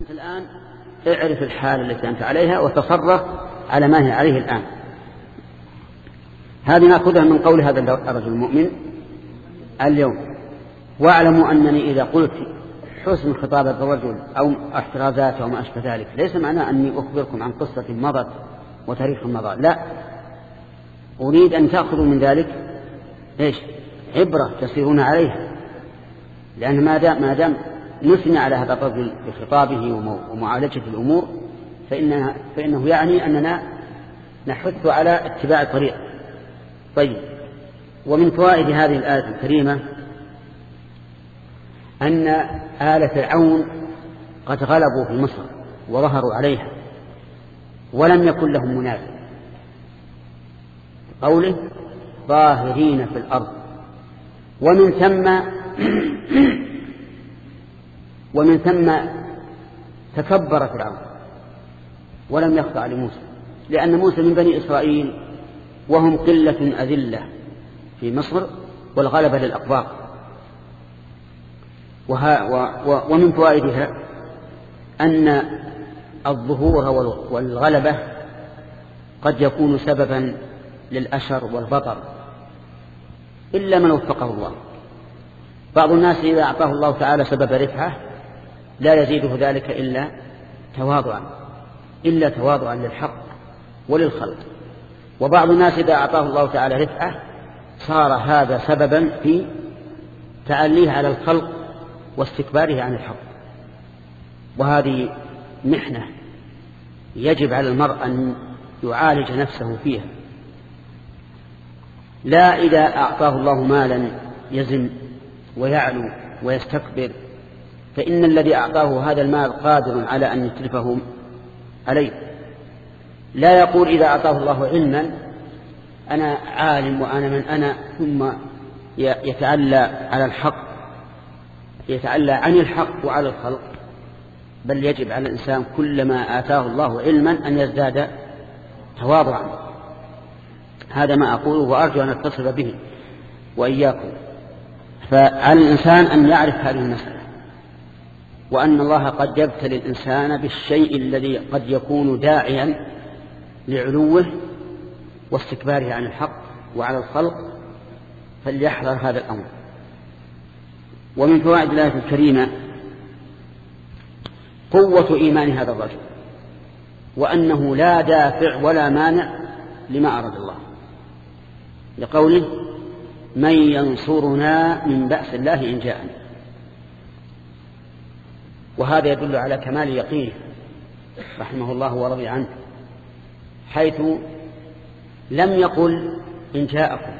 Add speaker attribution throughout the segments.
Speaker 1: الآن اعرف الحال التي أنت عليها وتصرف على ما هي عليه الآن. هذه نأخذها من قول هذا الرجل المؤمن اليوم. واعلموا أنني إذا قلت حسن خطابة الرجل أو احترازاته أو ما أشبه ذلك ليس معناه أني أخبركم عن قصة مضت وتاريخ مضى لا. أريد أن تأخذوا من ذلك إيش؟ عبرة تسيرون عليها. لأن ما دام, ما دام نثني على هذا الرجل بخطابه ومعالجة الأمور فإنها فإنه يعني أننا نحث على اتباع الطريق. طيب. ومن فوائد هذه الآية الكريمة أن آل فرعون قد غلبوا في مصر وظهروا عليها ولم يكن لهم منافع قوله ظاهرين في الأرض. ومن ثم ومن ثم تكبر فرعون ولم يخضع لموسى لأن موسى من بني إسرائيل وهم قلة أذلة في مصر والغلبة للأقباط. ومن فوائدها أن الظهور والغلبة قد يكون سببا للأشر والبطر إلا من وفقه الله. بعض الناس إذا أعطاه الله تعالى سبب رفعة لا يزيده ذلك إلا تواضعا إلا تواضعا للحق وللخلق. وبعض الناس إذا أعطاه الله تعالى رفعة صار هذا سببا في تأليه على الخلق واستكباره عن الحق. وهذه محنة يجب على المرء أن يعالج نفسه فيها. لا إذا أعطاه الله مالا يزن ويعلو ويستكبر فإن الذي أعطاه هذا المال قادر على أن يتلفه عليه. لا يقول إذا أعطاه الله علما أنا عالم وأنا من أنا ثم يتعلى على الحق يتعلى عن الحق وعلى الخلق. بل يجب على الإنسان كلما آتاه الله علما أن يزداد تواضعا. هذا ما أقوله وأرجو أن أتصف به وإياكم. فعلى الإنسان أن يعرف هذه المسألة. وأن الله قد يبتلي الإنسان بالشيء الذي قد يكون داعيا لعلوه واستكباره عن الحق وعلى الخلق فليحذر هذا الأمر. ومن فوائد الآية الكريمة قوة إيمان هذا الرجل وأنه لا دافع ولا مانع لما أراد الله. لقوله من ينصرنا من بأس الله إن جاءنا. وهذا يدل على كمال يقينه رحمه الله ورضي عنه حيث لم يقل إن جاءكم.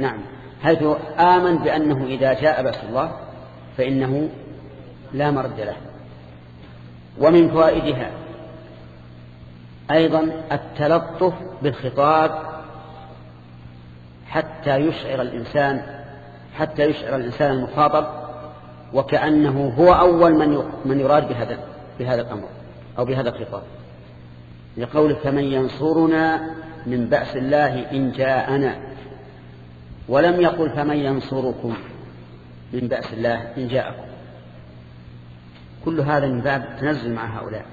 Speaker 1: نعم. حيث آمن بأنه إذا جاء بأس الله فإنه لا مرد له. ومن فوائدها أيضا التلطف بالخطاب حتى يشعر الإنسان حتى يشعر الإنسان المخاطب وكأنه هو أول من من يراد بهذا بهذا الأمر أو بهذا الخطاب. لقول فمن ينصرنا من بأس الله إن جاءنا ولم يقل فمن ينصركم من بأس الله إن جاءكم. كل هذا من باب التنزل مع هؤلاء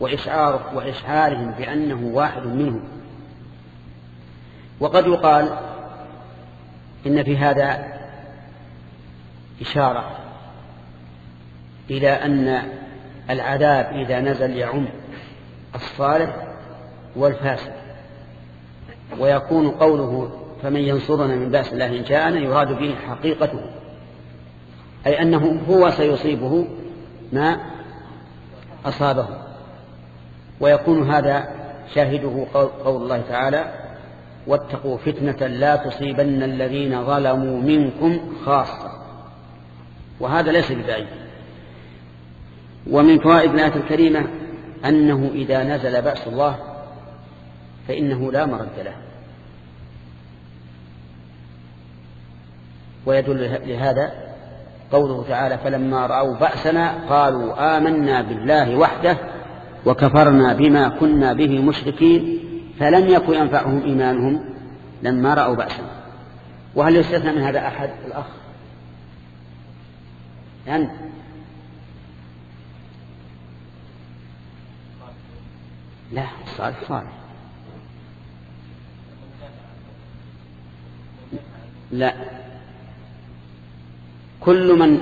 Speaker 1: وإشعار وإشعارهم بأنه واحد منهم. وقد يقال إن في هذا إشارة إلى أن العذاب إذا نزل يعم الصالح والفاسد ويكون قوله فمن ينصرنا من بأس الله إن جاءنا يراد به حقيقته أي أنه هو سيصيبه ما أصابه. ويكون هذا شاهده قول الله تعالى واتقوا فتنة لا تصيبن الذين ظلموا منكم خاصة. وهذا ليس ببعيد. ومن فوائد الآية الكريمة أنه إذا نزل بأس الله فإنه لا مرد له. ويدل لهذا قوله تعالى فلما رأوا بأسنا قالوا آمنا بالله وحده وكفرنا بما كنا به مشركين فلم يكن ينفعهم إيمانهم لما رأوا بأسنا. وهل يستثنى من هذا أحد الأخ؟ أنت. لا الصالح صالح لا. كل من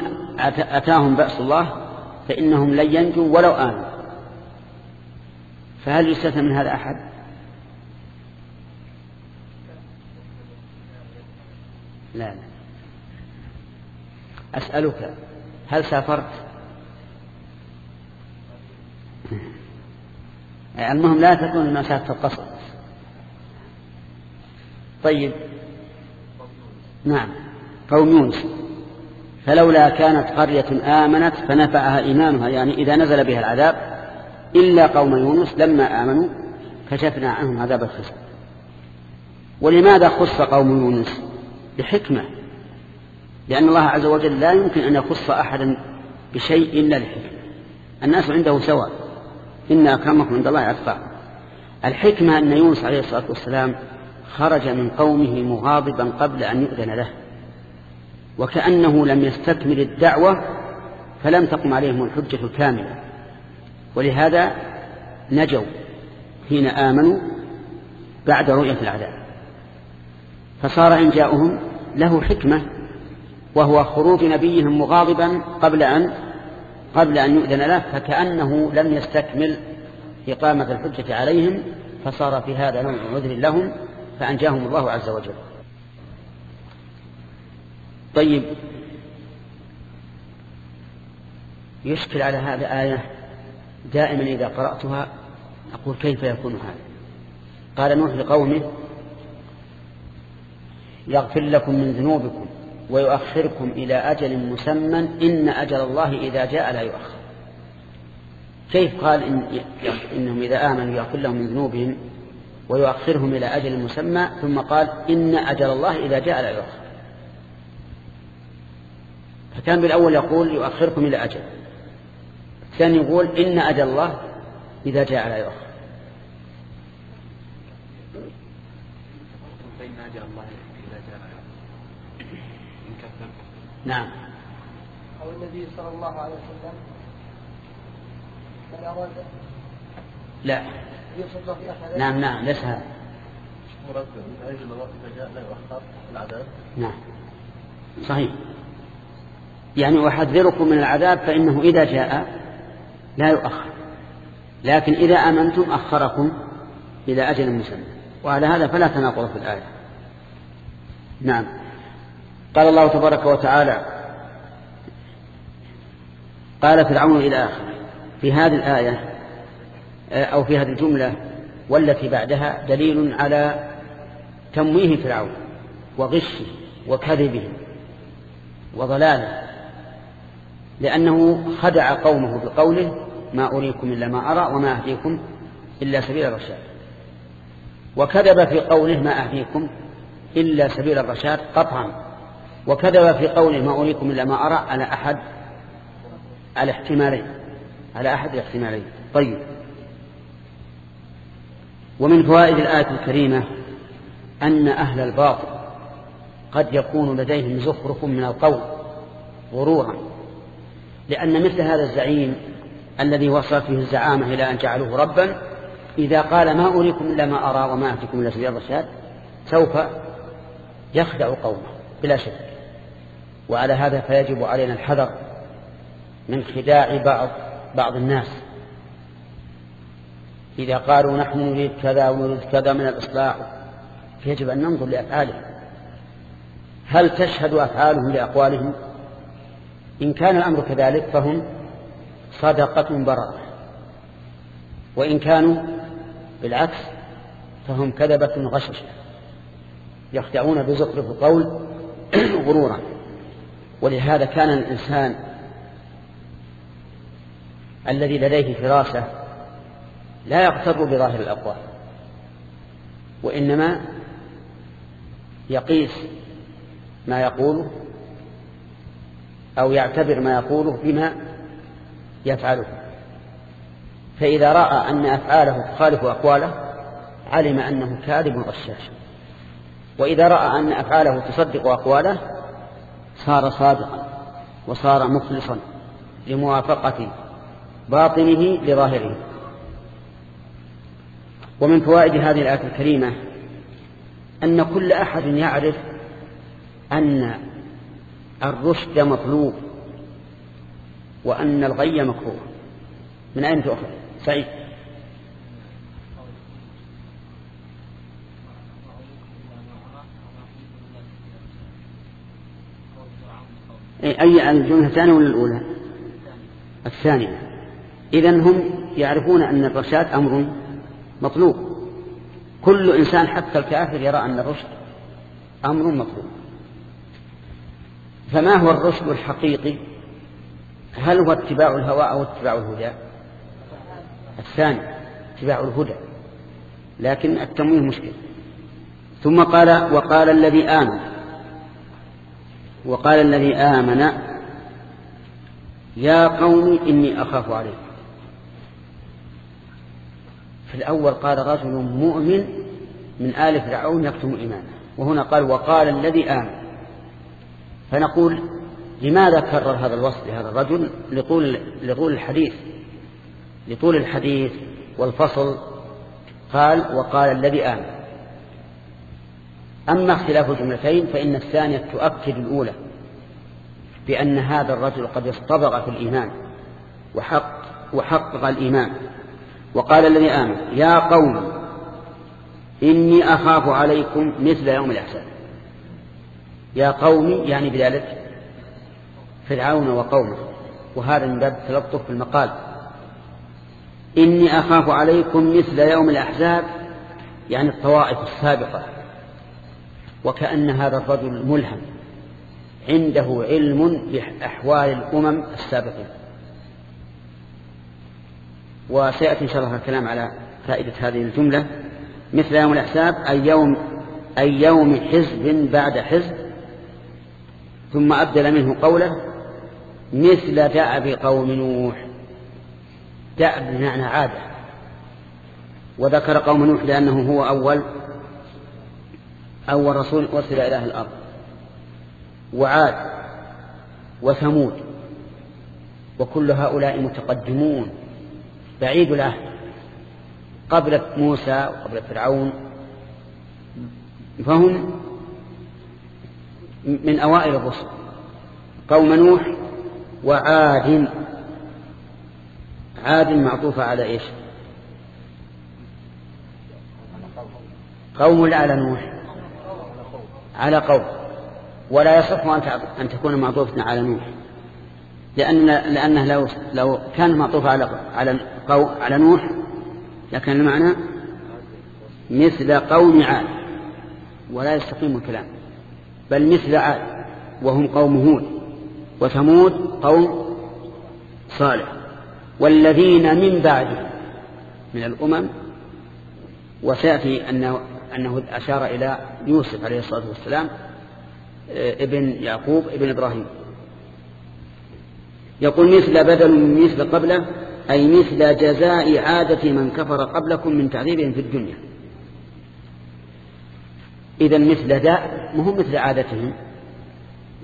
Speaker 1: أتاهم بأس الله فإنهم لن ينجوا ولو آمنوا. فهل يستثنى من هذا أحد؟ لا لا. أسألك. هل سافرت؟ المهم لا تكون مسافة القصر. طيب. نعم. قوم يونس. فلولا كانت قرية آمنت فنفعها إيمانها يعني إذا نزل بها العذاب إلا قوم يونس لما آمنوا كشفنا عنهم عذاب الخزي. ولماذا خص قوم يونس؟ بحكمة. لأن الله عز وجل لا يمكن أن يخص أحدا بشيء إلا لحكمة الناس عنده سواء إن أكرمكم عند الله أتقاكم الحكمة أن يونس عليه الصلاة والسلام خرج من قومه مغاضبا قبل أن يؤذن له. وكأنه لم يستكمل الدعوة فلم تقم عليهم الحجة الكاملة. ولهذا نجوا حين آمنوا بعد رؤية العذاب. فصار إن جاءهم له حكمة وهو خروج نبيهم مغاضبا قبل أن قبل أن يؤذن له فكأنه لم يستكمل إقامة الحجة عليهم فصار في هذا نوع عذر لهم فأنجاهم الله عز وجل. طيب. يشكل على هذا آية دائما إذا قرأتها أقول كيف يكون هذا؟ قال نوح لقومه يغفر لكم من ذنوبكم. ويؤخركم إلى أجل مسمى إن أجل الله إذا جاء لا يؤخر. كيف قال إن إنهم إذا آمنوا يغفر لهم من ذنوبهم ويؤخرهم إلى أجل مسمى ثم قال إن أجل الله إذا جاء لا يؤخر. فكان بالأول يقول يؤخركم إلى أجل. الثاني يقول إن أجل الله إذا جاء لا يؤخر. نعم.
Speaker 2: أو النبي صلى الله عليه وسلم من أراد
Speaker 1: لا. نعم نعم ليس هذا.
Speaker 2: مرد من أجل إذا جاء لا يؤخر العذاب؟
Speaker 1: نعم. صحيح. يعني أحذركم من العذاب فإنه إذا جاء لا يؤخر. لكن إذا آمنتم أخركم إلى أجل مسمى. وعلى هذا فلا تناقض في الآية. نعم. قال الله تبارك وتعالى قال فرعون إلى آخر. في هذه الآية أو في هذه الجملة والتي بعدها دليل على تمويه فرعون وغشه وكذبه وضلاله لأنه خدع قومه بقوله ما أريكم إلا ما أرى وما أهديكم إلا سبيل الرشاد. وكذب في قوله ما أهديكم إلا سبيل الرشاد قطعا. وكذب في قوله ما أريكم إلا ما أرى على أحد على احتمالين على أحد الاحتمالين. طيب. ومن فوائد الآية الكريمة أن أهل الباطل قد يكون لديهم زخرف من القول غرورا لأن مثل هذا الزعيم الذي وصل فيه الزعامة إلى أن جعلوه ربا إذا قال ما أريكم إلا ما أرى وما أهدكم إلا سبيل الرشاد سوف يخدع قومه بلا شك. وعلى هذا فيجب علينا الحذر من خداع بعض بعض الناس. إذا قالوا نحن نريد كذا ونريد كذا من الإصلاح فيجب أن ننظر لأفعالهم. هل تشهد أفعالهم لأقوالهم؟ إن كان الأمر كذلك فهم صدقة براءة وإن كانوا بالعكس فهم كذبة غششة. يخدعون بزخرف القول غرورا. ولهذا كان الإنسان الذي لديه فراسة لا يغتر بظاهر الأقوال وإنما يقيس ما يقوله أو يعتبر ما يقوله بما يفعله. فإذا رأى أن أفعاله تخالف أقواله علم أنه كاذب غشاش وإذا رأى أن أفعاله تصدق أقواله صار صادقا وصار مخلصا لموافقة باطنه لظاهره. ومن فوائد هذه الآية الكريمة أن كل أحد يعرف أن الرشد مطلوب وأن الغي مكروه. من أين تؤخذ؟ سعيد. أي الجملة الثانية ولا الأولى؟ الثانية. إذا هم يعرفون أن الرشاد أمر مطلوب. كل إنسان حتى الكافر يرى أن الرشد أمر مطلوب. فما هو الرشد الحقيقي؟ هل هو اتباع الهوى أو اتباع الهدى؟ الثاني اتباع الهدى. لكن التمويه مشكل. ثم قال وقال الذي آمن. وقال الذي آمن يا قوم إني أخاف عليكم. في الأول قال رجل مؤمن من آل فرعون يكتم إيمانه. وهنا قال وقال الذي آمن. فنقول لماذا كرر هذا الوصف لهذا الرجل؟ لطول, لطول الحديث. لطول الحديث والفصل قال وقال الذي آمن. أما اختلاف الجملتين فإن الثانية تؤكد الأولى بأن هذا الرجل قد اصطبغ في الإيمان وحق وحقق الإيمان. وقال الذي آمن يا قوم إني أخاف عليكم مثل يوم الأحزاب. يا قوم يعني بذلك فرعون وقومه. وهذا من باب التلطف في المقال. إني أخاف عليكم مثل يوم الأحزاب يعني الطوائف السابقة. وكأن هذا الرجل ملهم. عنده علم بأحوال الأمم السابقين. وسيأتي إن شاء الله الكلام على فائدة هذه الجملة. مثل يوم الأحساب أي يوم, أي يوم حزب بعد حزب. ثم أبدل منه قوله مثل دأب قوم نوح. دأب بمعنى عادة. وذكر قوم نوح لأنه هو أول أول رسول أرسل إلى أهل الأرض. وعاد وثمود. وكل هؤلاء متقدمون. بعيد العهد. قبل موسى وقبل فرعون. فهم من أوائل الرسل. قوم نوح وعاد. عاد معطوفة على إيش؟ قوم على نوح. على قوم ولا يصح أن تكون معطوفة على نوح. لأن لأنه لو لو كان معطوفة على على على نوح لكن المعنى مثل قوم عاد. ولا يستقيم الكلام. بل مثل عاد. وهم قوم هود. وثمود قوم صالح. والذين من بعدهم من الأمم. وسيأتي أنه, أنه أشار إلى يوسف عليه الصلاة والسلام آه، ابن يعقوب ابن إبراهيم. يقول مثل بدل من مثل قبله أي مثل جزاء عادة من كفر قبلكم من تعذيبهم في الدنيا. إذا مثل داء مهم مثل عادتهم.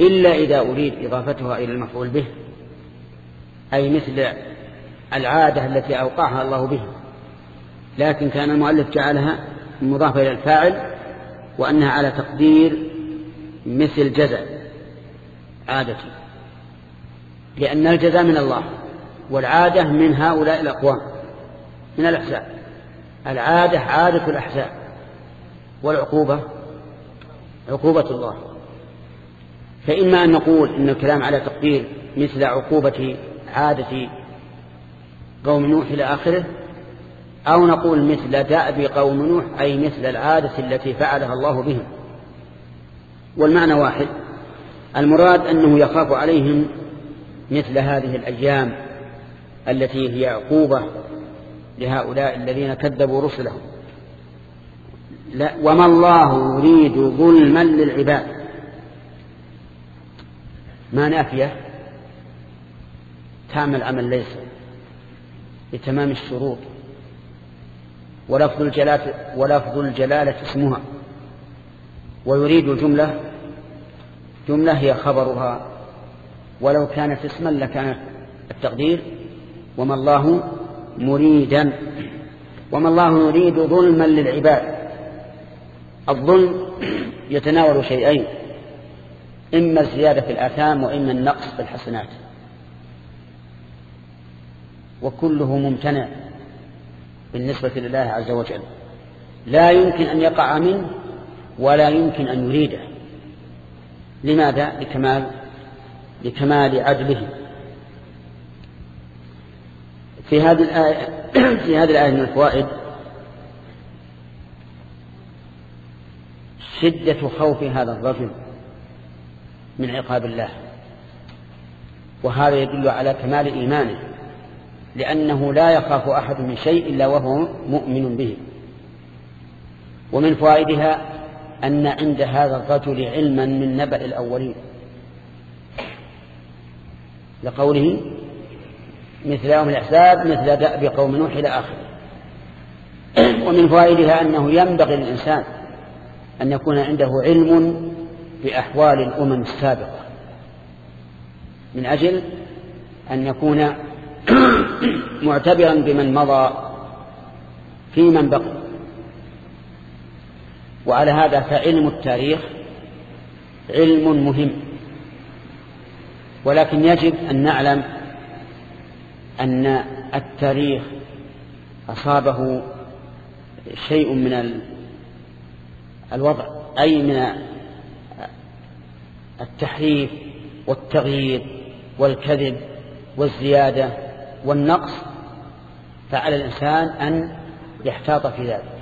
Speaker 1: إلا إذا أريد إضافتها إلى المفعول به أي مثل العادة التي أوقعها الله به. لكن كان المؤلف جعلها مضافة إلى الفاعل وأنها على تقدير مثل جزاء عادتي لأن الجزاء من الله والعادة من هؤلاء الأقوام من الأحزاب. العادة عادة الأحزاب. والعقوبة؟ عقوبة الله. فإما أن نقول إن الكلام على تقدير مثل عقوبة عادة قوم نوح إلى آخره أو نقول مثل دأب قوم نوح أي مثل العادة التي فعلها الله بهم. والمعنى واحد. المراد أنه يخاف عليهم مثل هذه الأيام التي هي عقوبة لهؤلاء الذين كذبوا رسلهم. لا وما الله يريد ظلما للعباد. ما نافية؟ تعمل عمل ليس لتمام الشروط. ولفظ الجلالة, ولفظ الجلالة اسمها. ويريد الجملة جملة هي خبرها. ولو كانت اسما لكان التقدير. وما الله مريدا وما الله يريد ظلما للعباد. الظلم يتناول شيئين إما الزيادة في الآثام وإما النقص في الحسنات. وكله ممتنع. بالنسبة لله عز وجل. لا يمكن أن يقع منه ولا يمكن أن يريده. لماذا؟ لكمال لكمال عدله. في هذه الآية في هذه الآية من الفوائد شدة خوف هذا الرجل من عقاب الله. وهذا يدل على كمال إيمانه. لأنه لا يخاف أحد من شيء إلا وهو مؤمن به. ومن فوائدها أن عند هذا الرجل علما من نبأ الأولين. لقوله مثل يوم الأحزاب مثل دأب قوم نوح إلى آخره. ومن فوائدها أنه ينبغي للإنسان أن يكون عنده علم بأحوال الأمم السابقة. من أجل أن يكون معتبرا بمن مضى في من بقي. وعلى هذا فعلم التاريخ علم مهم. ولكن يجب أن نعلم أن التاريخ أصابه شيء من الوضع أي من التحريف والتغيير والكذب والزيادة. والنقص فعلى الإنسان أن يحتاط في ذلك.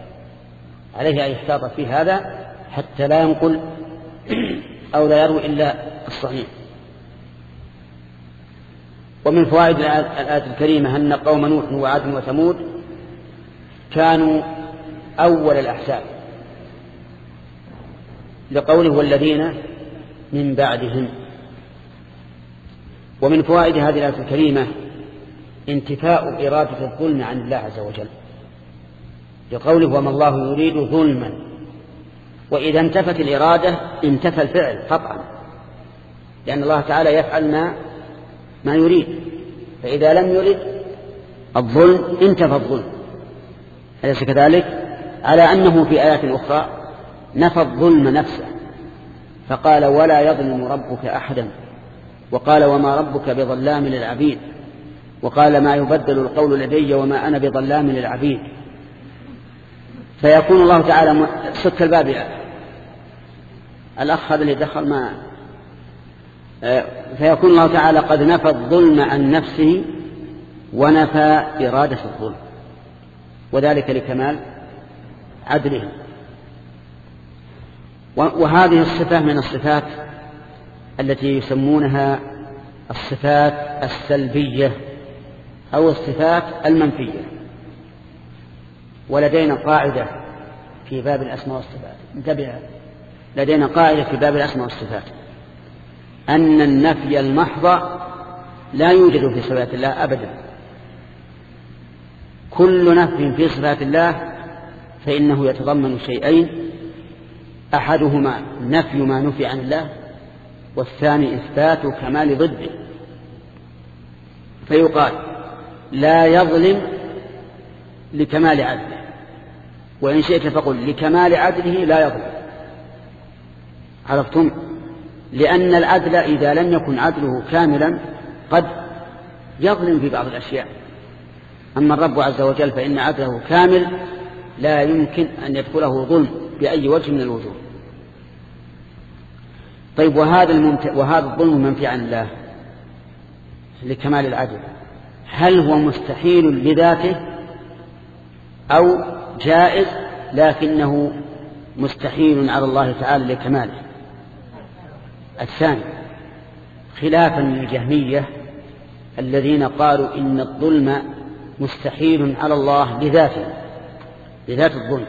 Speaker 1: عليه أن يحتاط في هذا حتى لا ينقل أو لا يروي إلا الصحيح. ومن فوائد الآية الكريمة أن قوم نوح وعاد وثمود كانوا أول الأحزاب. لقوله والذين من بعدهم. ومن فوائد هذه الآية الكريمة انتفاء إرادة الظلم عن الله عز وجل. لقوله وما الله يريد ظلما. وإذا انتفت الإرادة انتفى الفعل قطعا. لأن الله تعالى يفعل ما ما يريد. فإذا لم يرد الظلم انتفى الظلم. أليس كذلك؟ على أنه في آيات أخرى نفى الظلم نفسه. فقال ولا يظلم ربك أحدا. وقال وما ربك بظلام للعبيد. وقال ما يبدل القول لدي وما أنا بظلام للعبيد. فيكون الله تعالى سك الباب. الأخ هذا اللي دخل ما آه، فيكون الله تعالى قد نفى الظلم عن نفسه ونفى إرادة الظلم. وذلك لكمال عدله. وهذه الصفة من الصفات التي يسمونها الصفات السلبية. أو الصفات المنفية. ولدينا قاعدة في باب الأسماء والصفات. انتبه لدينا قاعدة في باب الأسماء والصفات. أن النفي المحض لا يوجد في صفات الله أبدا. كل نفي في صفات الله فإنه يتضمن شيئين. أحدهما نفي ما نفي عن الله والثاني إثبات كمال ضده. فيقال لا يظلم لكمال عدله. وإن شئت فقل لكمال عدله لا يظلم. عرفتم؟ لأن العدل إذا لم يكن عدله كاملا قد يظلم في بعض الأشياء. أما الرب عز وجل فإن عدله كامل لا يمكن أن يدخله ظلم بأي وجه من الوجوه. طيب وهذا. وهذا الظلم منفي عن الله لكمال العدل. هل هو مستحيل لذاته أو جائز لكنه مستحيل على الله تعالى لكماله؟ الثاني خلافا للجهمية الذين قالوا إن الظلم مستحيل على الله لذاته لذات الظلم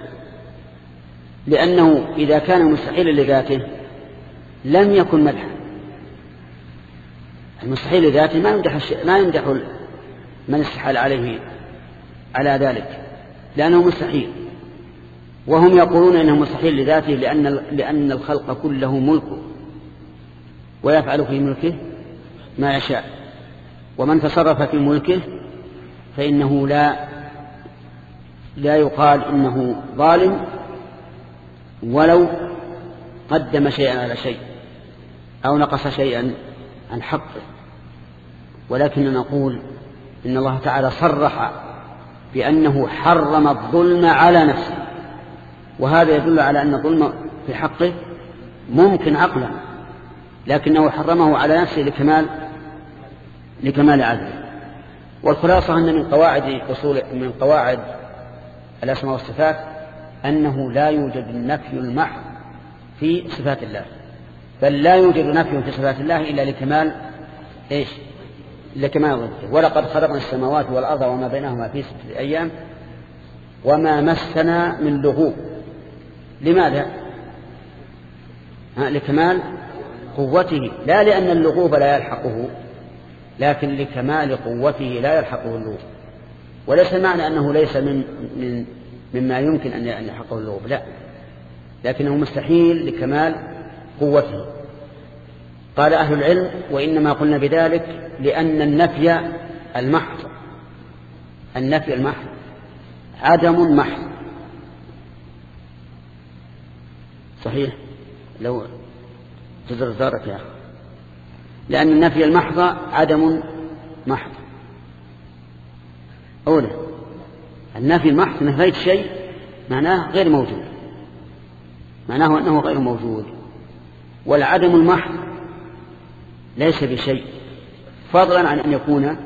Speaker 1: لأنه إذا كان مستحيلا لذاته لم يكن مدحا. المستحيل لذاته ما يمدح ما يمدح من استحال عليه على ذلك لأنه مستحيل. وهم يقولون إنه مستحيل لذاته لأن لأن الخلق كله ملكه ويفعل في ملكه ما يشاء. ومن تصرف في ملكه فإنه لا لا يقال إنه ظالم ولو قدم شيئا على شيء أو نقص شيئا عن حقه. ولكن نقول إن الله تعالى صرح بأنه حرم الظلم على نفسه. وهذا يدل على أن الظلم في حقه ممكن عقلا لكنه حرمه على نفسه لكمال لكمال عدله. والخلاصة أن من قواعد أصول من قواعد الأسماء والصفات أنه لا يوجد النفي المحض في صفات الله. بل لا يوجد نفي في صفات الله إلا لكمال إيش؟ لكمال ضده ولقد خلقنا السماوات والأرض وما بينهما في ستة أيام وما مسنا من لغوب. لماذا؟ لكمال قوته. لا لأن اللغوب لا يلحقه لكن لكمال قوته لا يلحقه اللغوب. وليس معنى أنه ليس من, من مما يمكن أن يلحقه اللغوب لا. لكنه مستحيل لكمال قوته. قال أهل العلم وإنما قلنا بذلك لأن النفي المحض. النفي المحض. عدم محض صحيح؟ لو تزر زارك يا أخي. لأن النفي المحض عدم محض. أولا النفي المحض نفيت شيء معناه غير موجود. معناه أنه غير موجود. والعدم المحض ليس بشيء فضلا عن أن يكون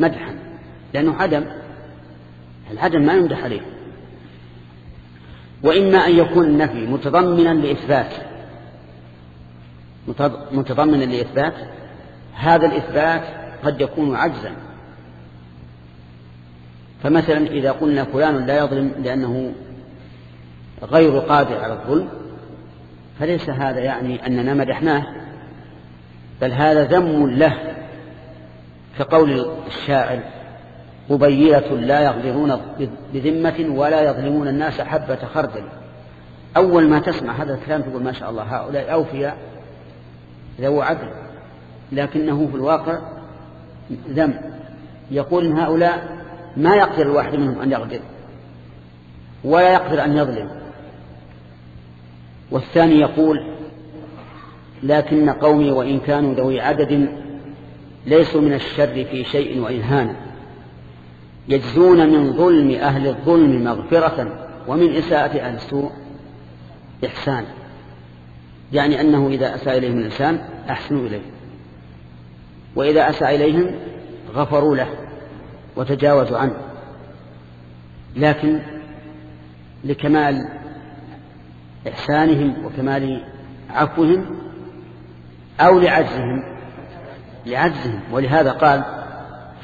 Speaker 1: مدحا لأنه عدم العدم ما يمدح عليه. وإما أن يكون النفي متضمنا لإثبات متضمنا لإثبات هذا الإثبات قد يكون عجزا. فمثلا إذا قلنا فلان لا يظلم لأنه غير قادر على الظلم فليس هذا يعني أننا مدحناه. بل هذا ذم له كقول الشاعر قبيلة لا يغدرون بذمة ولا يظلمون الناس حبة خردل. أول ما تسمع هذا الكلام تقول ما شاء الله هؤلاء أوفياء ذو عدل. لكنه في الواقع ذم. يقول إن هؤلاء ما يقدر الواحد منهم أن يغدر ولا يقدر أن يظلم. والثاني يقول لكن قومي وإن كانوا ذوي عدد ليسوا من الشر في شيء وإن هان. يجزون من ظلم أهل الظلم مغفرة ومن إساءة أهل السوء إحسان. يعني أنه إذا أساء إليهم الإنسان أحسنوا إليه. وإذا أساء إليهم غفروا له وتجاوزوا عنه. لكن لكمال إحسانهم وكمال عفوهم أو لعجزهم. لعجزهم. ولهذا قال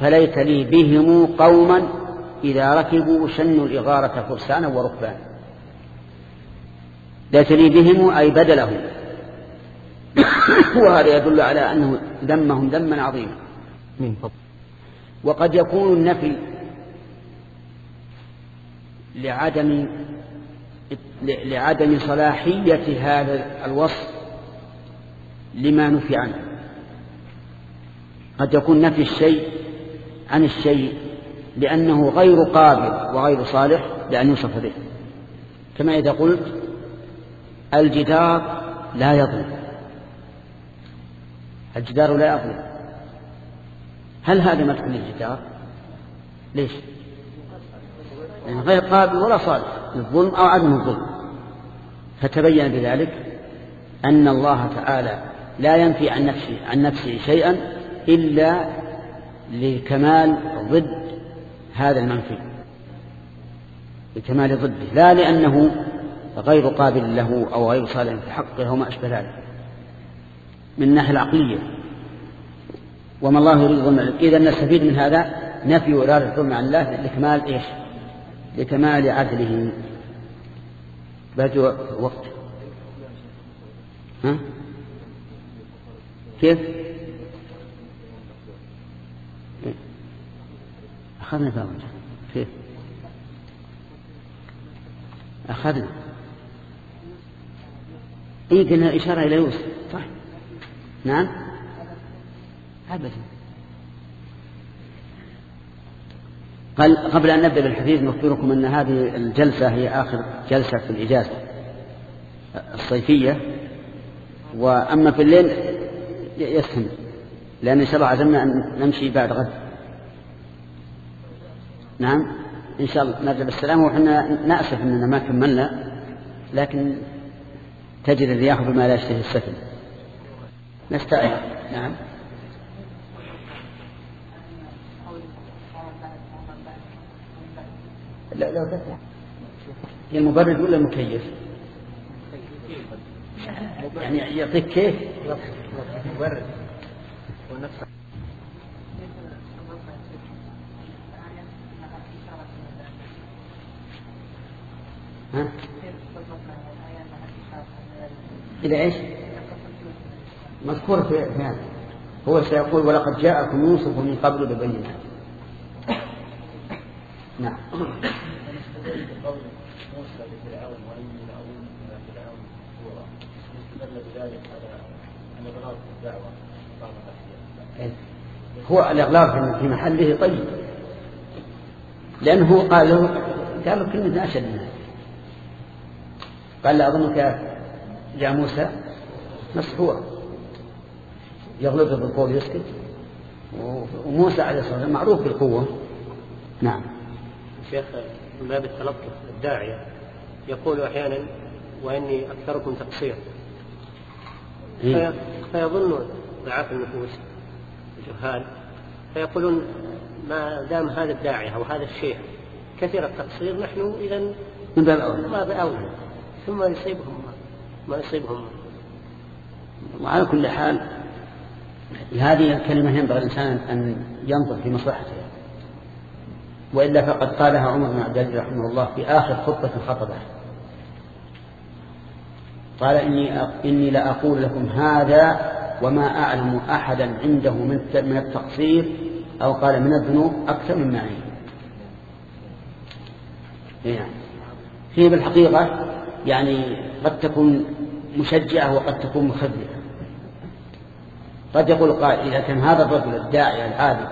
Speaker 1: فليت لي بهم قوما إذا ركبوا شنوا الإغارة فرسانا وركبانا. ليت لي بهم أي بدلهم. وهذا يدل على أنه ذمهم ذما عظيما. من فضل. وقد يكون النفي لعدم لعدم صلاحية هذا الوصف لما نفي عنه. قد يكون نفي الشيء عن الشيء لأنه غير قابل وغير صالح لأن يوصف به. كما إذا قلت الجدار لا يظلم. الجدار لا يظلم. هل هذا مدح للجدار؟ ليش؟ يعني غير قابل ولا صالح للظلم أو عدم الظلم. فتبين بذلك أن الله تعالى لا ينفي عن نفسه عن نفسه شيئا إلا لكمال ضد هذا المنفي. لكمال ضده لا لأنه غير قابل له أو غير صالح في حقه وما أشبه ذلك. من الناحية العقلية. وما الله يريد ظلم إذا نستفيد من هذا نفي إرادة الظلم عن الله لكمال إيش؟ لكمال عدله. بدو وقت. ها؟ كيف؟ أخذنا باب كيف؟ أخذنا. إيه قلنا إشارة إلى يوسف. صح. نعم. أبدا. قال قبل أن نبدأ بالحديث نخبركم أن هذه الجلسة هي آخر جلسة في الإجازة الصيفية. وأما في الليل يسهم لأن إن شاء الله عزمنا أن نمشي بعد غد. نعم؟ إن شاء الله نرجع بالسلامة وحنا نأسف أننا ما كملنا لكن تجري الرياح بما لا يشتهي السفن نستعين. نعم. لا لو تفتح هي المبرد ولا المكيف؟ يعني يعطيك كيف؟ إذا إيش؟ مذكور في هذا. هو سيقول ولقد جاءكم يوسف من قبل ببينات. نعم. هو الإغلاق في محله طيب. لأنه قال له قال له كلمة أشد منها. قال لا أظنك يا موسى مسحور يغلبه بالقول يسكت وموسى عليه الصلاة والسلام معروف بالقوة. نعم.
Speaker 3: شيخ من باب التلطف الداعية يقول أحيانا وإني أكثركم تقصير.
Speaker 1: إيه؟
Speaker 3: فيظن ضعاف النفوس الجهال. فيقولون ما دام هذا الداعية أو هذا الشيخ كثير التقصير نحن إذا
Speaker 1: من باب أولى.
Speaker 3: ما بأولى ثم يصيبهم ما يصيبهم
Speaker 1: وعلى كل حال هذه الكلمة ينبغي الإنسان أن ينظر في مصلحته. وإلا فقد قالها عمر بن عبد العزيز رحمه الله في آخر خطبة خطبه. قال إني إني لأقول لكم هذا وما أعلم أحدا عنده من من التقصير أو قال من الذنوب أكثر مما عندي. يعني هي بالحقيقة يعني قد تكون مشجعة وقد تكون مخذلة قد يقول قائل إذا كان هذا الرجل الداعي العابد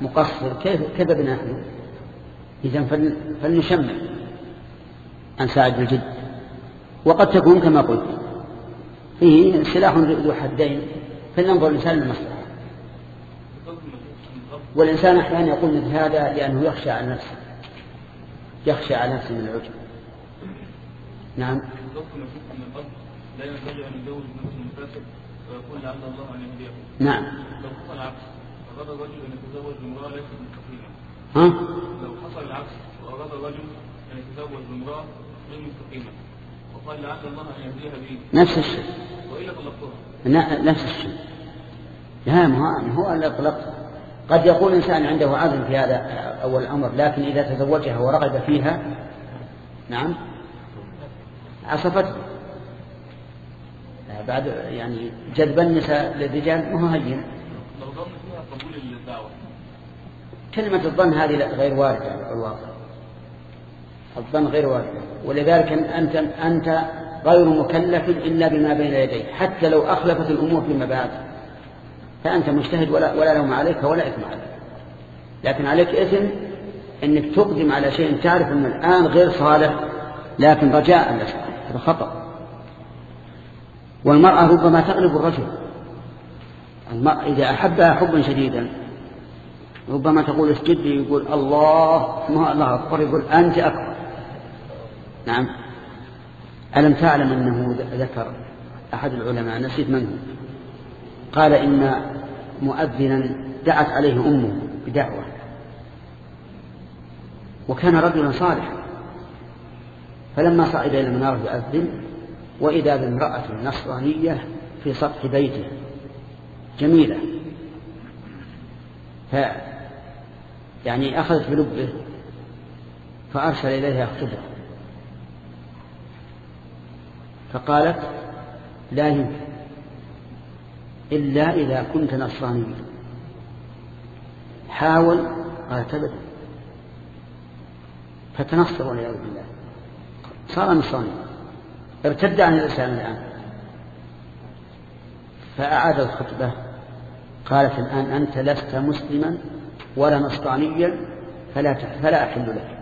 Speaker 1: مقصر كيف كذبنا نحن إذا فلنشمع عن ساعد الجد وقد تكون كما قلت. فيه سلاح ذو حدين فلننظر الإنسان للمصلحة. والإنسان أحيانا يقول مثل هذا لأنه يخشى على نفسه. يخشى على نفسه من العجب. نعم. لا ينبغي أن يزوج نفسه ويقول لعل الله أن يهديه نعم. لو حصل العكس أراد الرجل أن يتزوج بامرأة ليست مستقيمة ها؟ لو حصل العكس وأراد الرجل أن يتزوج بامرأة غير مستقيمة. وقال لعل الله أن يهديها بي. نفس الشيء. وإلا طلقتها نفس الشيء. لا ما هو اللي طلقتها قد يكون إنسان عنده عزم في هذا أول الأمر لكن إذا تزوجها ورغب فيها نعم عصفته بعد يعني جذب النساء للرجال ما هو هين. كلمة الظن هذه غير واردة على الواقع الظن غير واردة ولذلك أنت أنت غير مكلف إلا بما بين يديك حتى لو أخلفت الأمور فيما بعد. فأنت مجتهد ولا ولا لوم عليك ولا إثم عليك. لكن عليك إثم أنك تقدم على شيء تعرف أن الآن غير صالح لكن رجاء الإصلاح هذا خطأ. والمرأة ربما تغلب الرجل. المرأة إذا أحبها حبا شديدا ربما تقول اسجد يقول الله ما الله أكبر. يقول أنت أكبر. نعم. ألم تعلم أنه ذكر أحد العلماء نسيت من هو؟ قال إن مؤذنا دعت عليه أمه بدعوة. وكان رجلا صالحا. فلما صعد إلى المنارة يؤذن وإذا بامرأة نصرانية في سطح بيته. جميلة. ف يعني أخذت بلبه فأرسل إليها يخطبها. فقالت لا يمكن إلا إذا كنت نصرانيا. حاول قالت أبدا فتنصر والعياذ بالله. صار نصرانيا. ارتد عن الإسلام الآن. فأعاد الخطبة. قالت الآن أنت لست مسلما ولا نصرانيا فلا فلا أحل لك.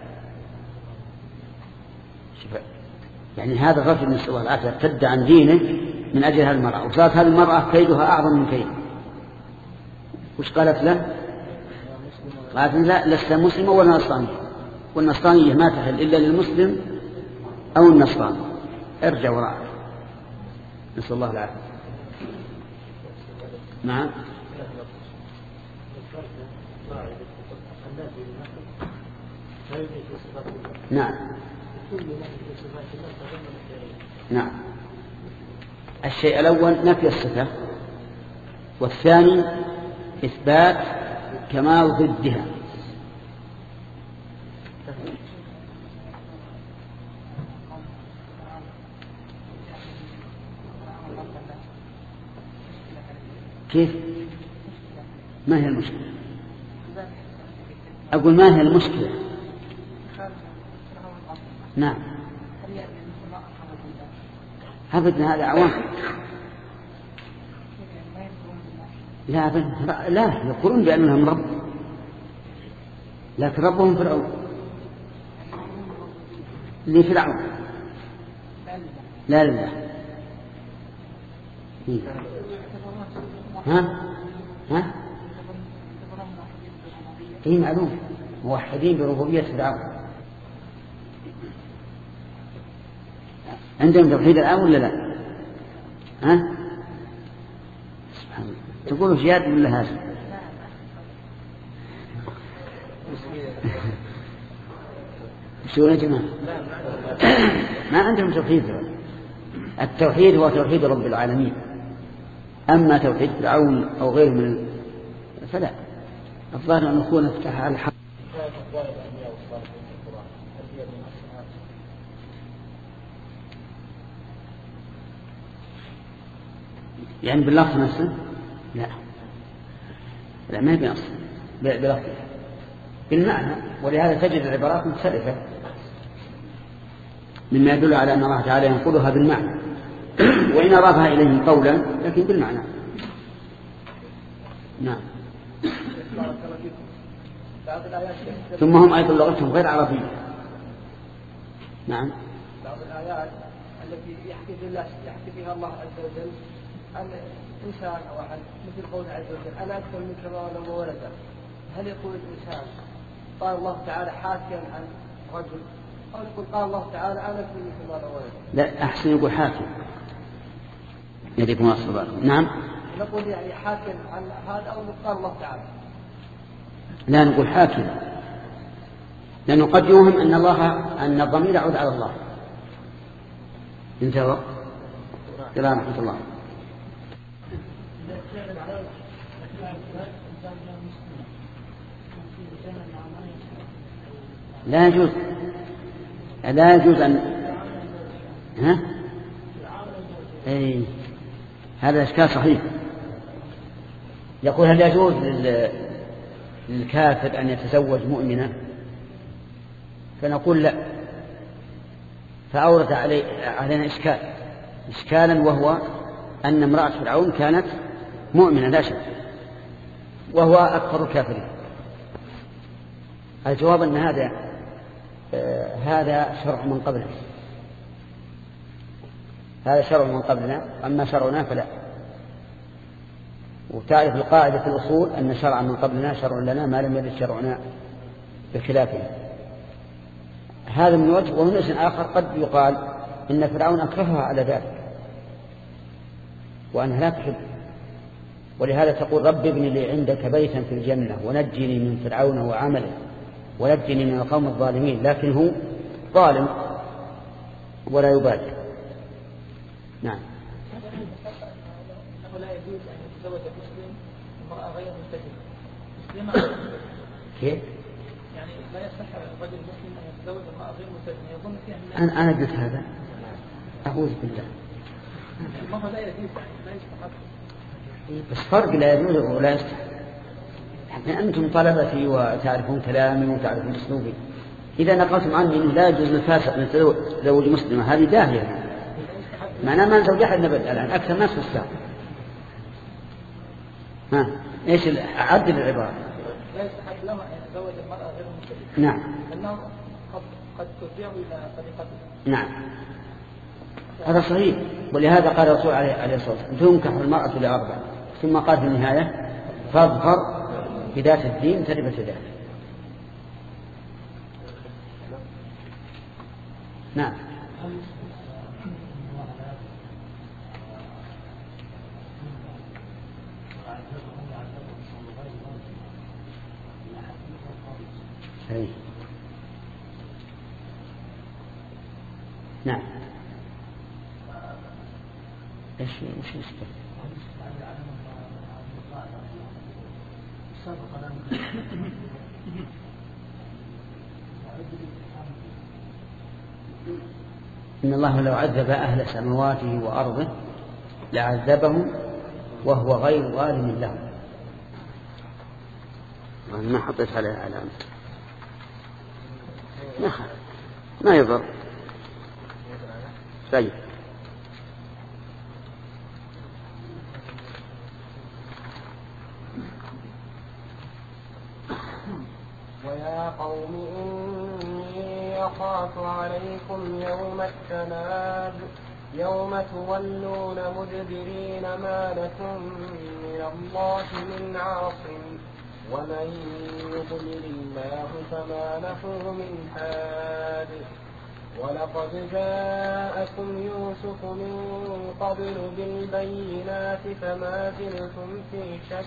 Speaker 1: يعني هذا الرجل نسأل الله العافية ارتد عن دينه من أجل هذه المرأة وصارت هذه المرأة كيدها أعظم من كيده وش قالت له؟ قالت لا لست مسلمة ولا نصرانية. والنصرانية ما تحل إلا للمسلم أو النصراني. ارجع وراء نسأل الله العافية. نعم. نعم. نعم. الشيء الأول نفي الصفة والثاني إثبات كمال ضدها. كيف؟ ما هي المشكلة؟ أقول ما هي المشكلة؟ نعم. أبدا هذا عوام. لا أبدا لا يقولون بأنهم رب. لكن ربهم فرعون. لفرعون. لا لله ها؟ ها؟ اي معلوم. موحدين بربوبية فرعون. عندهم توحيد الآن ولا لا؟ ها؟ سبحان الله تقولوا زياد ولا هذا؟ شو يا جماعة؟ ما عندهم توحيد التوحيد هو توحيد رب العالمين أما توحيد فرعون أو غيره من فلا الظاهر أن نكون افتح على الحق يعني باللفظ نفسه؟ لا. لا ما بنص بلفظ. بالمعنى ولهذا تجد العبارات مختلفة. مما يدل على أن الله تعالى ينقلها بالمعنى. وإن أضافها إليهم قولا لكن بالمعنى. نعم. ثم هم أيضا لغتهم غير عربية. نعم.
Speaker 4: بعض الآيات التي يحكي يحكي فيها الله عز وجل إنسان أو عن مثل قول عز وجل أنا أكثر منك مالا وولدا هل يقول الإنسان قال الله تعالى حاكيا عن رجل؟ أو يقول قال الله تعالى أنا أكثر منك مالا وولدا
Speaker 1: لا أحسن يقول حاكم. يديكم أصل نعم.
Speaker 4: نقول يعني حاكم عن هذا أو قال الله تعالى.
Speaker 1: لا نقول حاكم. لأنه قد يوهم أن الله أن الضمير يعود على الله. انتهى السلام ورحمة الله. لا يجوز. لا يجوز أن ها؟ أي هذا إشكال صحيح. يقول هل يجوز للكافر أن يتزوج مؤمنا؟ فنقول لا. فأورد علي علينا إشكال. إشكالا وهو أن امرأة فرعون كانت مؤمنة لا شك. وهو أكثر الكافرين. الجواب أن هذا آه هذا شرع من قبله هذا شرع من قبلنا أما شرعنا فلا. وتعرف القاعدة في الأصول أن شرع من قبلنا شرع لنا ما لم يرد شرعنا بخلافه. هذا من وجه ومن وجه آخر قد يقال إن فرعون أكرهها على ذلك وأنها لا تحب. ولهذا تقول رب ابن لي عندك بيتا في الجنة ونجني من فرعون وعمله ونجني من القوم الظالمين لكن هو ظالم ولا يبالي. نعم. كيف؟
Speaker 4: يعني لا يصح الرجل المسلم أن يتزوج امرأة غير يظن فيها
Speaker 1: أنا أنا قلت هذا. أعوذ بالله.
Speaker 4: لا يجوز يعني لا
Speaker 1: بس فرق لا يجوز ولا يستحق. يعني أنتم طلبتي وتعرفون كلامي وتعرفون أسلوبي. إذا نقلتم عني أنه لا يجوز للفاسق أن يتزوج مسلمة هذه داهية. معناه ما نزوج أحد نبت الآن. أكثر الناس الساعة ها؟ إيش عدل العبارة.
Speaker 4: لا يستحق له أن تزوج المرأة غير مسلمة
Speaker 1: نعم.
Speaker 4: أنه قد ترجعه إلى طريقته
Speaker 1: نعم. هذا صحيح. ولهذا قال الرسول عليه الصلاة والسلام تنكح المرأة لأربع. ثم قال في النهاية فاظفر بذات الدين تربت يداك نعم. أي. نعم. إيش إيش؟ إن الله لو عذب أهل سماواته وأرضه لعذبهم وهو غير ظالم لهم. ما حطيت عليه علامة ما ما يضر. طيب.
Speaker 5: ويا قوم إني أخاف عليكم يوم التناد يوم تولون مدبرين ما لكم من الله من عاصم ومن يضلل الله فما له من حاد ولقد جاءكم يوسف من قبل بالبينات فما زلتم في شك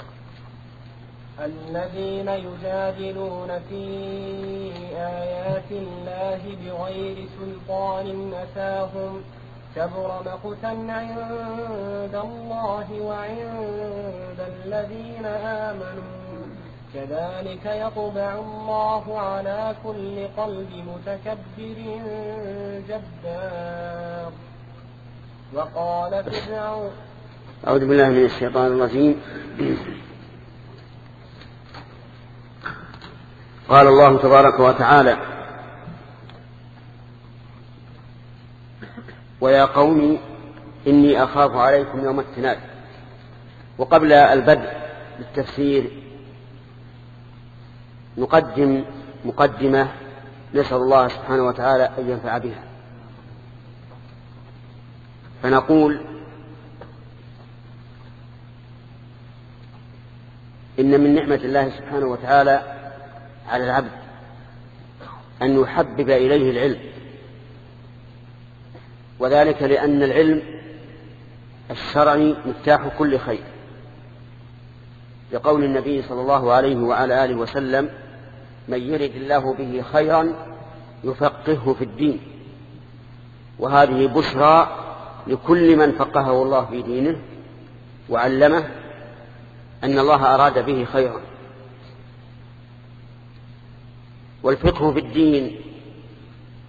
Speaker 5: الذين يجادلون في آيات الله بغير سلطان أتاهم كبر مقتا عند الله وعند الذين آمنوا. كذلك يطبع الله على كل قلب متكبر جبار. وقال فرعون
Speaker 1: أعوذ بالله من الشيطان الرجيم. قال الله تبارك وتعالى ويا قوم إني أخاف عليكم يوم التناد. وقبل البدء بالتفسير نقدم مقدمة نسأل الله سبحانه وتعالى أن ينفع بها. فنقول إن من نعمة الله سبحانه وتعالى على العبد أن يحبب إليه العلم. وذلك لأن العلم الشرعي مفتاح كل خير. لقول النبي صلى الله عليه وعلى آله وسلم من يرد الله به خيرا يفقهه في الدين. وهذه بشرى لكل من فقهه الله في دينه وعلمه أن الله أراد به خيرا. والفقه في الدين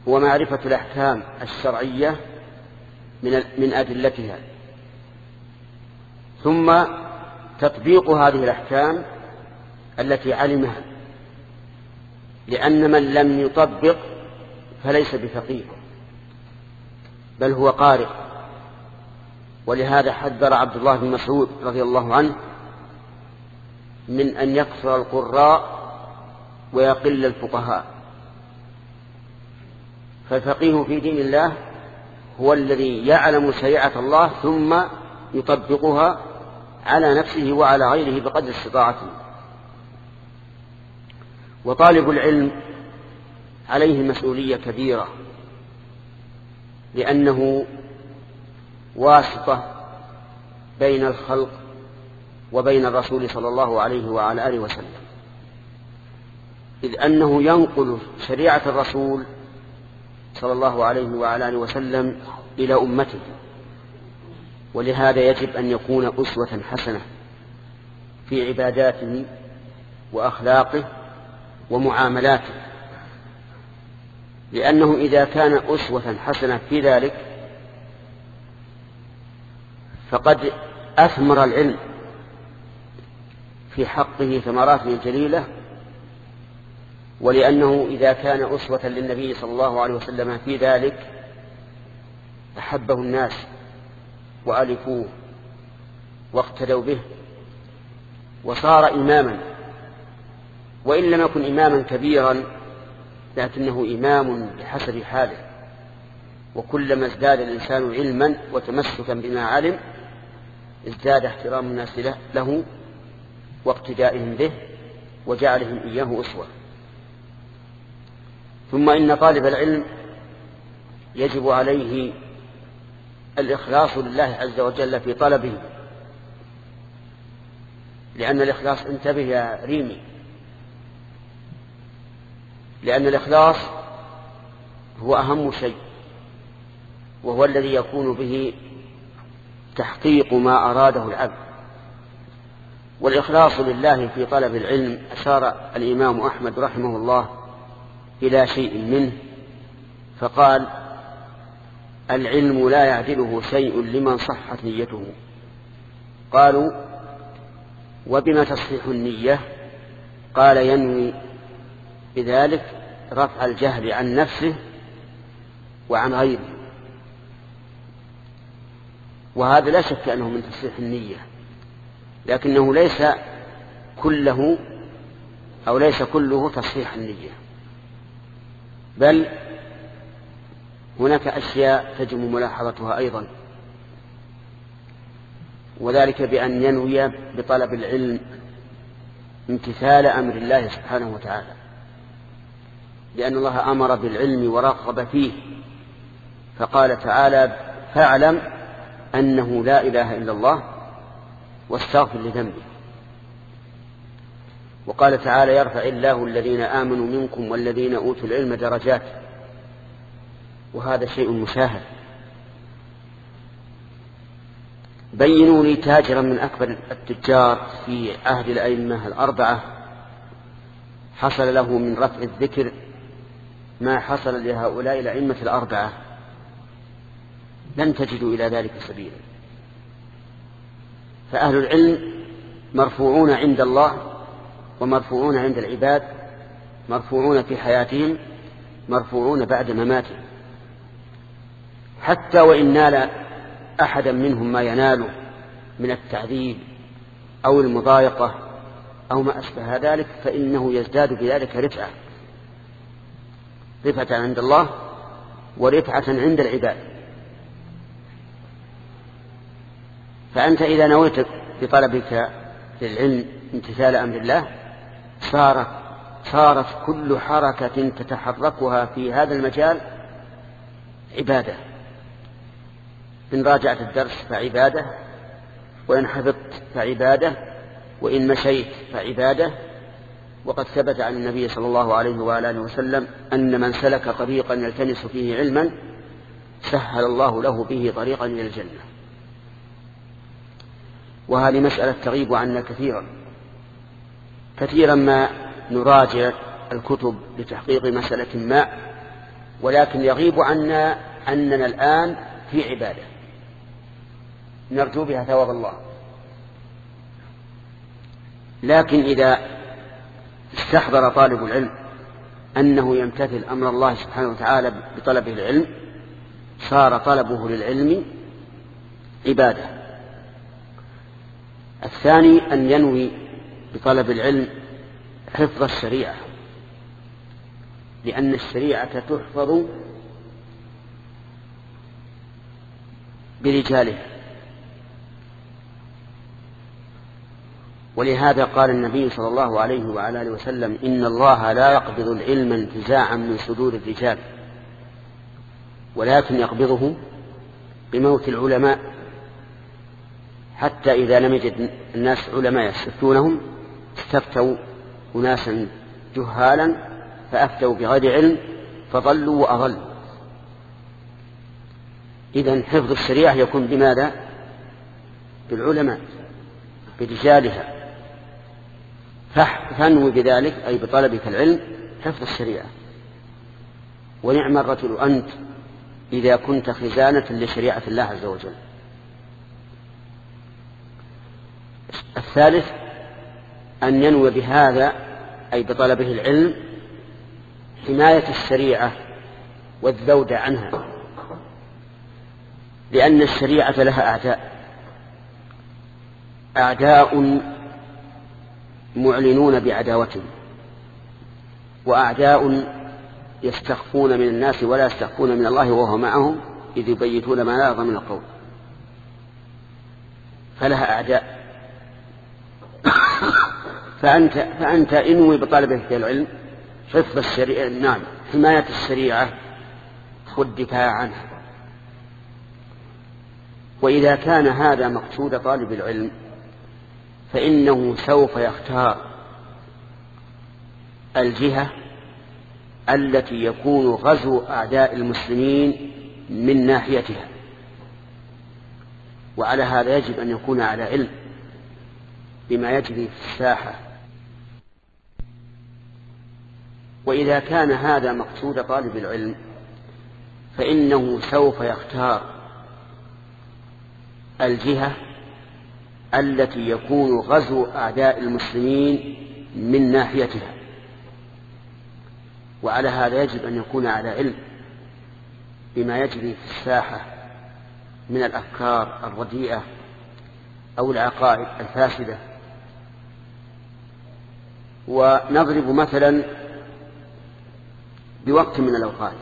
Speaker 1: هو معرفة الأحكام الشرعية من أدلتها. ثم تطبيق هذه الأحكام التي علمها لأن من لم يطبق فليس بفقيه بل هو قارئ. ولهذا حذر عبد الله بن مسعود رضي الله عنه من أن يكثر القراء ويقل الفقهاء. فالفقيه في دين الله هو الذي يعلم شريعة الله ثم يطبقها على نفسه وعلى غيره بقدر استطاعته. وطالب العلم عليه مسؤولية كبيرة لأنه واسطة بين الخلق وبين الرسول صلى الله عليه وعلى آله وسلم. إذ أنه ينقل شريعة الرسول صلى الله عليه وعلى آله وسلم إلى أمته. ولهذا يجب أن يكون أسوة حسنة في عباداته وأخلاقه ومعاملاته. لأنه إذا كان أسوة حسنة في ذلك فقد أثمر العلم في حقه ثمرات جليلة ولأنه إذا كان أسوة للنبي صلى الله عليه وسلم في ذلك أحبه الناس وألفوه واقتدوا به وصار إماما. وإن لم يكن إماما كبيرا لكنه إمام بحسب حاله. وكلما ازداد الإنسان علما وتمسكا بما علم ازداد احترام الناس له واقتدائهم به وجعلهم إياه أسوة. ثم إن طالب العلم يجب عليه الإخلاص لله عز وجل في طلبه لأن الإخلاص انتبه يا ريمي. لأن الإخلاص هو أهم شيء وهو الذي يكون به تحقيق ما أراده العبد. والإخلاص لله في طلب العلم أشار الإمام أحمد رحمه الله إلى شيء منه فقال العلم لا يعدله شيء لمن صحت نيته. قالوا وبما تصحيح النية؟ قال ينوي بذلك رفع الجهل عن نفسه وعن غيره. وهذا لا شك أنه من تصحيح النية لكنه ليس كله أو ليس كله تصحيح النية. بل هناك أشياء تجب ملاحظتها أيضا وذلك بأن ينوي بطلب العلم امتثال أمر الله سبحانه وتعالى لأن الله أمر بالعلم ورغب فيه فقال تعالى فاعلم أنه لا إله إلا الله واستغفر لذنبك. وقال تعالى يرفع الله الذين آمنوا منكم والذين أوتوا العلم درجات. وهذا شيء مشاهد. بينوا لي تاجرا من أكبر التجار في عهد الأئمة الأربعة. حصل له من رفع الذكر ما حصل لهؤلاء الأئمة الأربعة. لن تجدوا إلى ذلك سبيلا. فأهل العلم مرفوعون عند الله ومرفوعون عند العباد مرفوعون في حياتهم مرفوعون بعد مماتهم. حتى وإن نال أحدا منهم ما ينال من التعذيب أو المضايقة أو ما أشبه ذلك فإنه يزداد بذلك رفعة. رفعة عند الله ورفعة عند العباد. فأنت إذا نويت بطلبك للعلم امتثال أمر الله صارت صارت كل حركة تتحركها في هذا المجال عبادة. إن راجعت الدرس فعبادة وإن حفظت فعبادة وإن مشيت فعبادة. وقد ثبت عن النبي صلى الله عليه وآله وسلم أن من سلك طريقا يلتمس فيه علما سهل الله له به طريقا إلى الجنة. وهذه مسألة تغيب عنا كثيرا. كثيرا ما نراجع الكتب لتحقيق مسألة ما ولكن يغيب عنا أننا الآن في عبادة. نرجو بها ثواب الله. لكن إذا استحضر طالب العلم أنه يمتثل أمر الله سبحانه وتعالى بطلبه العلم صار طلبه للعلم عبادة. الثاني أن ينوي بطلب العلم حفظ الشريعة لأن الشريعة تحفظ برجالها. ولهذا قال النبي صلى الله عليه وعلى آله وسلم إن الله لا يقبض العلم انتزاعا من صدور الرجال ولكن يقبضه بموت العلماء حتى إذا لم يجد الناس علماء يستفتونهم استفتوا أناسا جهالا فأفتوا بغير علم فضلوا وأضلوا. اذا حفظ الشريعة يكون بماذا؟ بالعلماء برجالها. فانوي بذلك أي بطلبك العلم حفظ الشريعة. ونعم الرجل أنت إذا كنت خزانة لشريعة الله عز وجل. الثالث أن ينوي بهذا أي بطلبه العلم حماية الشريعة والذود عنها. لأن الشريعة لها أعداء. أعداء معلنون بعداوتهم وأعداء يستخفون من الناس ولا يستخفون من الله وهو معهم إذ يبيتون ما لا من القول. فلها أعداء. فأنت, فأنت انوي بطلبك العلم حفظ الشريعة نعم حماية الشريعة والدفاع عنها. وإذا كان هذا مقصود طالب العلم فإنه سوف يختار الجهة التي يكون غزو أعداء المسلمين من ناحيتها. وعلى هذا يجب أن يكون على علم بما يجري في الساحة. وإذا كان هذا مقصود طالب العلم فإنه سوف يختار الجهة التي يكون غزو أعداء المسلمين من ناحيتها. وعلى هذا يجب أن يكون على علم بما يجري في الساحة من الأفكار الرديئة أو العقائد الفاسدة. ونضرب مثلا بوقت من الأوقات.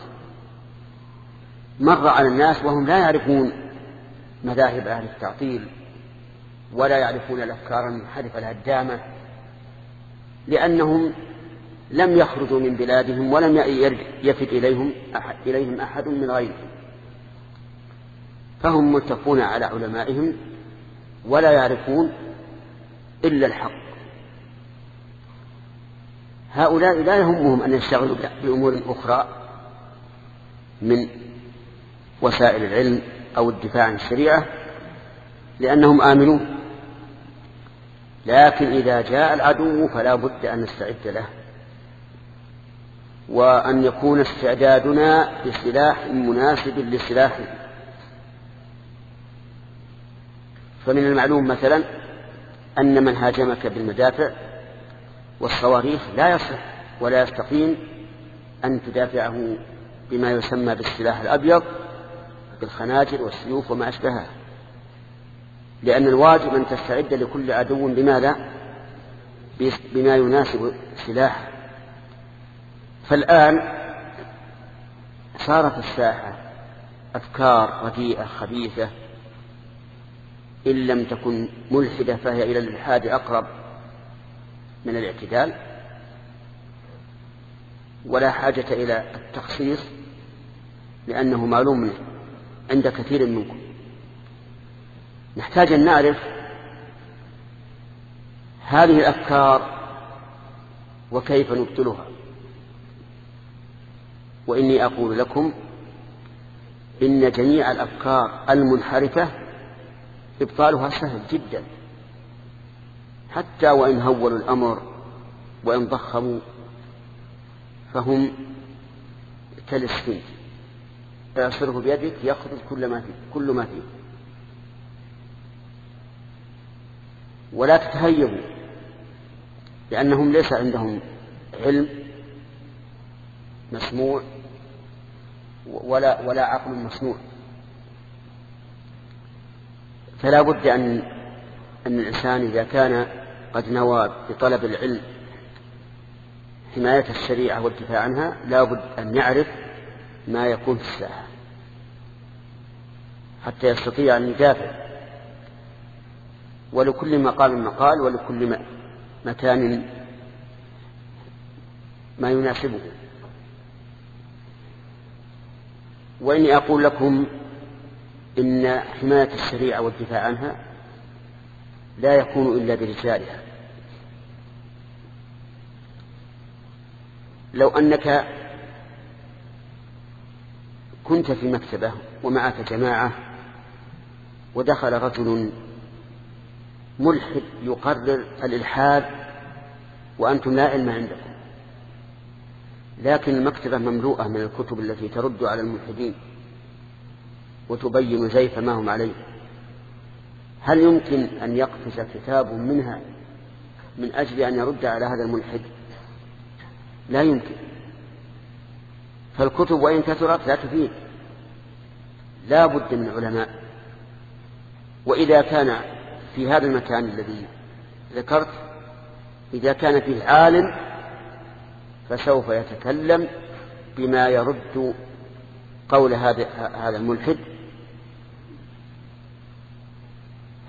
Speaker 1: مر على الناس وهم لا يعرفون مذاهب أهل التعطيل ولا يعرفون الأفكار المنحرفة الهدامة لأنهم لم يخرجوا من بلادهم ولم يفد إليهم أحد, إليهم أحد من غيرهم. فهم متفقون على علمائهم ولا يعرفون إلا الحق. هؤلاء لا يهمهم أن يشتغلوا بأمور أخرى من وسائل العلم أو الدفاع عن الشريعة لأنهم آمنون. لكن إذا جاء العدو فلا بد أن نستعد له وأن يكون استعدادنا بسلاح مناسب لسلاحه فمن المعلوم مثلا أن من هاجمك بالمدافع والصواريخ لا يصح ولا يستقيم أن تدافعه بما يسمى بالسلاح الأبيض بالخناجر والسيوف وما أشبهها لأن الواجب أن تستعد لكل عدو بماذا؟ بما يناسب سلاحه فالآن صار في الساحة أفكار رديئة خبيثة إن لم تكن ملحدة فهي إلى الإلحاد أقرب من الاعتدال ولا حاجة إلى التخصيص لأنه معلوم عند كثير منكم. نحتاج أن نعرف هذه الأفكار وكيف نبطلها. وإني أقول لكم إن جميع الأفكار المنحرفة إبطالها سهل جدا. حتى وإن هولوا الأمر وإن ضخموا فهم كالسفنج يعصره بيدك يخرج كل ما فيه كل ما فيه. ولا تتهيبوا لأنهم ليس عندهم علم مسموع ولا ولا عقل مصنوع فلا بد أن أن الإنسان إذا كان قد نوى بطلب العلم حماية الشريعة والدفاع عنها لا بد أن يعرف ما يكون في الساحة حتى يستطيع أن يدافع. ولكل مقام مقال ولكل مكان ما يناسبه. وإني أقول لكم إن حماية الشريعة والدفاع عنها لا يكون إلا برجالها. لو أنك كنت في مكتبة ومعك جماعة ودخل رجل ملحد يقرر الإلحاد وأنتم لا علم عندكم لكن المكتبة مملوءة من الكتب التي ترد على الملحدين وتبين زيف ما هم عليه. هل يمكن أن يقفز كتاب منها من أجل أن يرد على هذا الملحد؟ لا يمكن. فالكتب وإن كثرت لا تفيد. لا بد من علماء. وإذا كان في هذا المكان الذي ذكرت إذا كان فيه عالم فسوف يتكلم بما يرد قول هذا هذا الملحد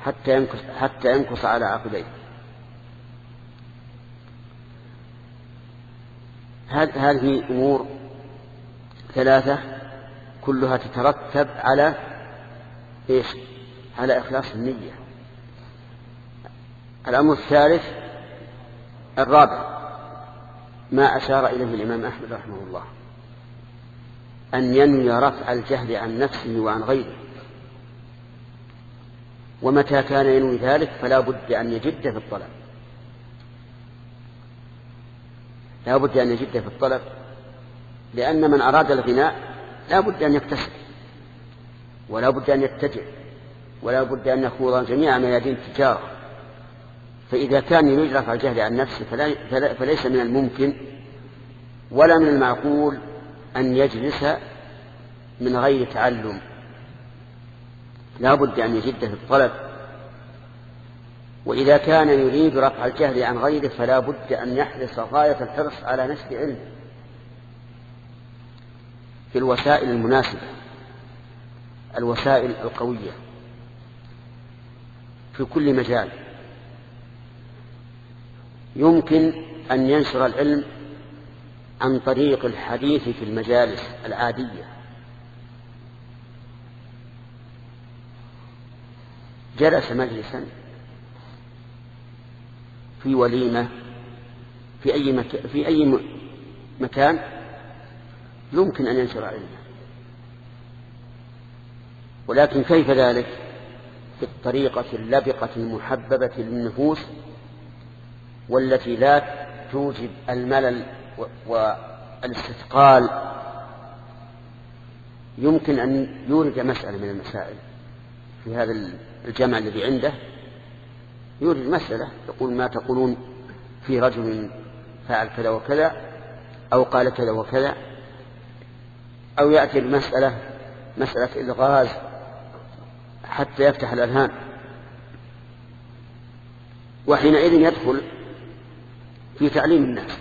Speaker 1: حتى ينكص حتى ينكص على عقبيه هذه أمور ثلاثة كلها تترتب على إيش؟ على إخلاص النية. الأمر الثالث الرابع ما أشار إليه الإمام أحمد رحمه الله أن ينوي رفع الجهل عن نفسه وعن غيره. ومتى كان ينوي ذلك فلا بد أن يجد في الطلب. لا بد أن يجد في الطلب لأن من أراد الغناء لا بد أن يكتسب ولا بد أن يتجه ولا بد أن يخوض جميع ميادين التجارة فإذا كان يريد رفع الجهل عن نفسه فليس من الممكن ولا من المعقول أن يجلس من غير تعلم. لا بد أن يجد في الطلب. وإذا كان يريد رفع الجهل عن غيره فلا بد أن يحرص غاية الحرص على نشر علم في الوسائل المناسبة الوسائل القوية في كل مجال. يمكن أن ينشر العلم عن طريق الحديث في المجالس العادية. جلس مجلسا في وليمة في أي, مك... في أي مكان يمكن أن ينشر علمه. ولكن كيف ذلك؟ في الطريقة اللبقة المحببة للنفوس والتي لا توجب الملل والاستثقال. يمكن أن يورد مسألة من المسائل. في هذا الجمع الذي عنده يورد مسألة يقول ما تقولون في رجل فعل كذا وكذا أو قال كذا وكذا أو يأتي بمسألة مسألة إلغاز حتى يفتح الأذهان. وحينئذ يدخل في تعليم الناس.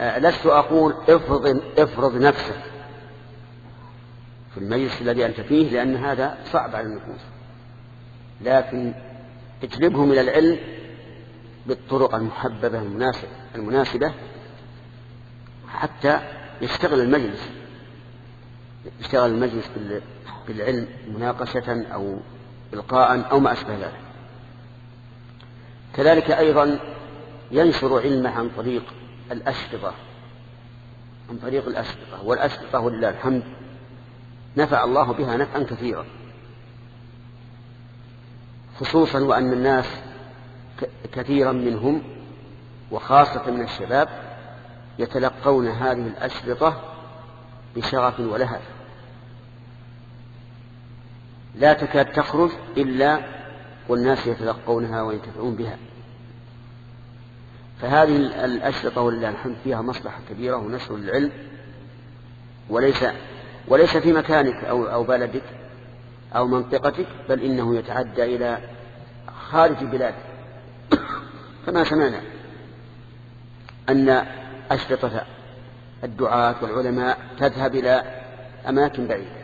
Speaker 1: آه، لست أقول افرض, افرض نفسك. في المجلس الذي أنت فيه لأن هذا صعب على النفوس. لكن اجلبهم إلى العلم بالطرق المحببة المناسبة, المناسبة حتى يشتغل المجلس. يشتغل المجلس بالعلم مناقشة أو إلقاء أو ما أشبه ذلك. كذلك أيضا ينشر علمه عن طريق الأشرطة عن طريق الأشرطة والأشرطة ولله الحمد نفع الله بها نفعا كثيرا. خصوصا وأن الناس كثيرا منهم وخاصة من الشباب يتلقون هذه الأشرطة بشغف ولهف لا تكاد تخرج إلا والناس يتلقونها وينتفعون بها. فهذه الأشرطة ولله الحمد فيها مصلحة كبيرة ونشر العلم وليس وليس في مكانك أو أو بلدك أو منطقتك بل إنه يتعدى إلى خارج بلادك كما سمعنا أن أشرطة الدعاة والعلماء تذهب إلى أماكن بعيدة.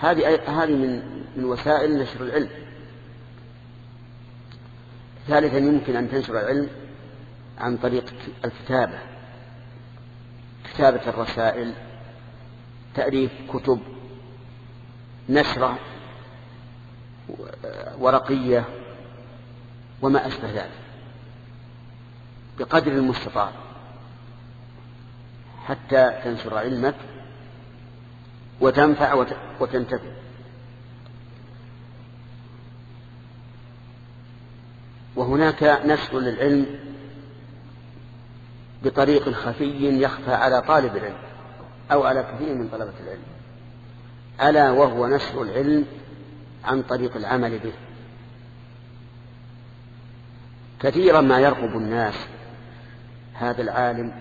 Speaker 1: هذه هذه من من وسائل نشر العلم. ثالثا يمكن أن تنشر العلم عن طريق الكتابة. كتابة الرسائل تأليف كتب نشرة ورقية وما أشبه ذلك بقدر المستطاع حتى تنشر علمك وتنفع وتنتفع. وهناك نشر للعلم بطريق خفي يخفى على طالب العلم. أو على كثير من طلبة العلم. ألا وهو نشر العلم عن طريق العمل به. كثيرا ما يرغب الناس هذا العالم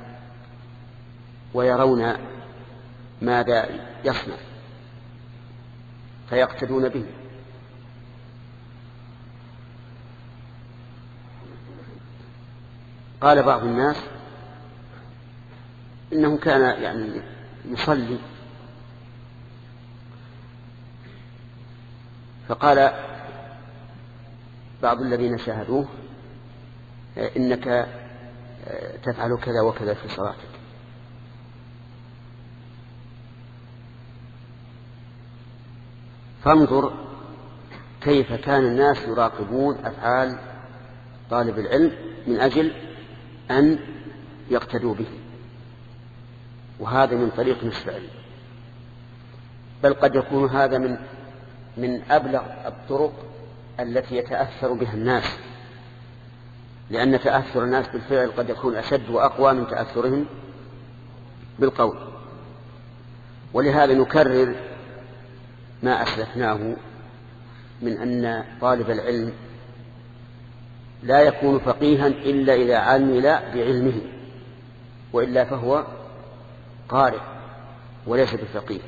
Speaker 1: ويرون ماذا يصنع فيقتدون به. قال بعض الناس إنه كان يعني يصلي. فقال بعض الذين شاهدوه إنك تفعل كذا وكذا في صلاتك. فانظر كيف كان الناس يراقبون أفعال طالب العلم من أجل أن يقتدوا به. وهذا من طريق العلم بل قد يكون هذا من من أبلغ الطرق التي يتأثر بها الناس. لأن تأثر الناس بالفعل قد يكون أشد وأقوى من تأثرهم بالقول. ولهذا نكرر ما أسلفناه من أن طالب العلم لا يكون فقيها إلا إذا عمل بعلمه وإلا فهو قارئ وليس بفقيه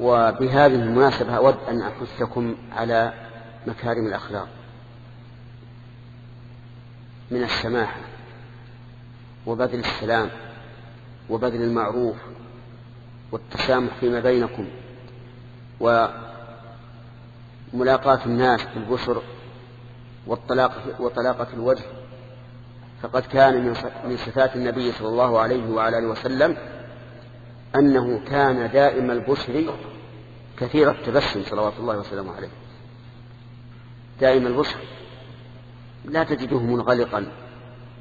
Speaker 1: وبهذه المناسبة أود أن أحثكم على مكارم الأخلاق. من السماحة وبذل السلام وبذل المعروف والتسامح فيما بينكم وملاقاة الناس بالبشر والطلاقة وطلاقة الوجه فقد كان من صفات النبي صلى الله عليه وعلى آله وسلم أنه كان دائم البشر كثير التبسم صلوات الله وسلامه عليه. دائم البشر. لا تجده منغلقا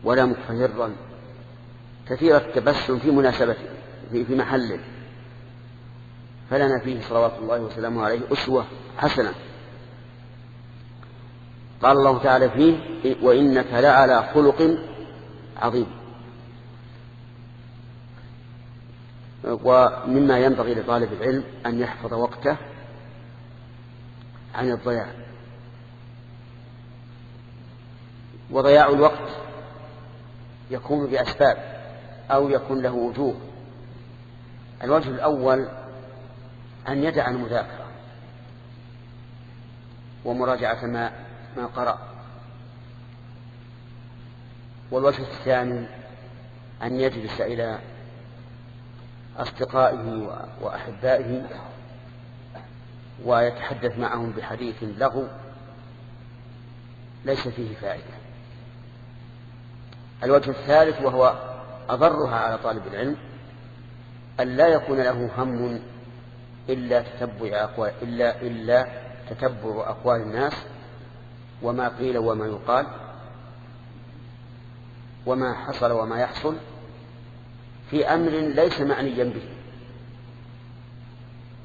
Speaker 1: ولا متفهرا كثير التبسم في مناسبته في, في محله. فلنا فيه صلوات الله وسلامه عليه أسوة حسنة. قال الله تعالى فيه وإنك لعلى خلق عظيم. ومما ينبغي لطالب العلم أن يحفظ وقته عن الضياع. وضياع الوقت يكون بأسباب أو يكون له وجوه. الوجه الأول أن يدع المذاكرة ومراجعة ما ما قرأ والوجه الثاني أن يجلس إلى أصدقائه وأحبائه ويتحدث معهم بحديث لغو ليس فيه فائدة. الوجه الثالث وهو أضرها على طالب العلم أن لا يكون له هم إلا تتبع أقوال إلا إلا تتبع أقوال الناس وما قيل وما يقال وما حصل وما يحصل في أمر ليس معنيا به.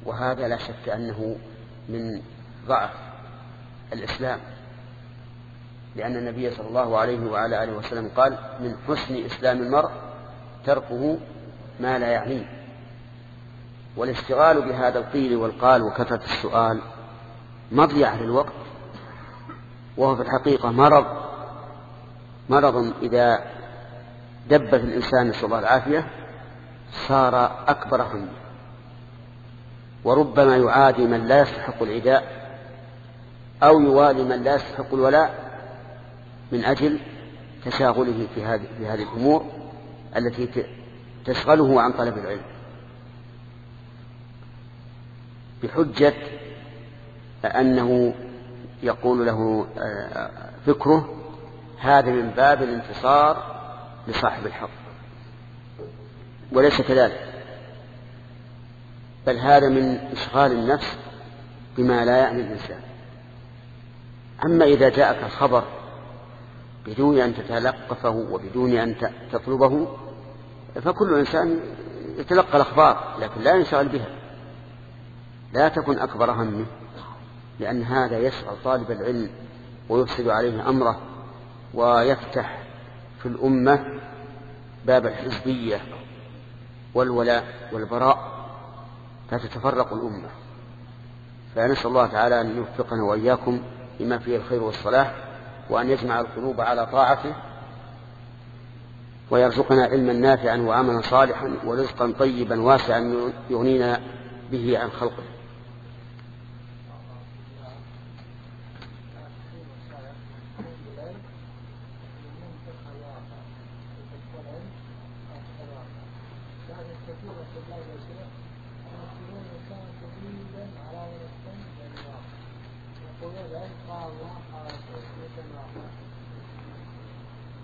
Speaker 1: وهذا لا شك أنه من ضعف الإسلام لأن النبي صلى الله عليه وعلى آله وسلم قال من حسن إسلام المرء تركه ما لا يعنيه. والاشتغال بهذا القيل والقال وكثرة السؤال مضيعة للوقت وهو في الحقيقة مرض مرض إذا دب في الإنسان نسأل الله العافية صار أكبر همه وربما يعادي من لا يستحق العداء أو يوالي من لا يستحق الولاء من أجل تشاغله في هذه في هذه الأمور التي تشغله عن طلب العلم. بحجة أنه يقول له آه، فكره هذا من باب الانتصار لصاحب الحق. وليس كذلك. بل هذا من إشغال النفس بما لا يعني الإنسان. أما إذا جاءك الخبر بدون أن تتلقفه وبدون أن تطلبه فكل إنسان يتلقى الأخبار لكن لا ينشغل بها. لا تكن أكبر همه. لأن هذا يشغل طالب العلم ويفسد عليه أمره ويفتح في الأمة باب الحزبية والولاء والبراء فتتفرق الأمة. فنسأل الله تعالى أن يوفقنا وإياكم لما فيه الخير والصلاح وأن يجمع القلوب على طاعته ويرزقنا علما نافعا وعملا صالحا ورزقا طيبا واسعا يغنينا به عن خلقه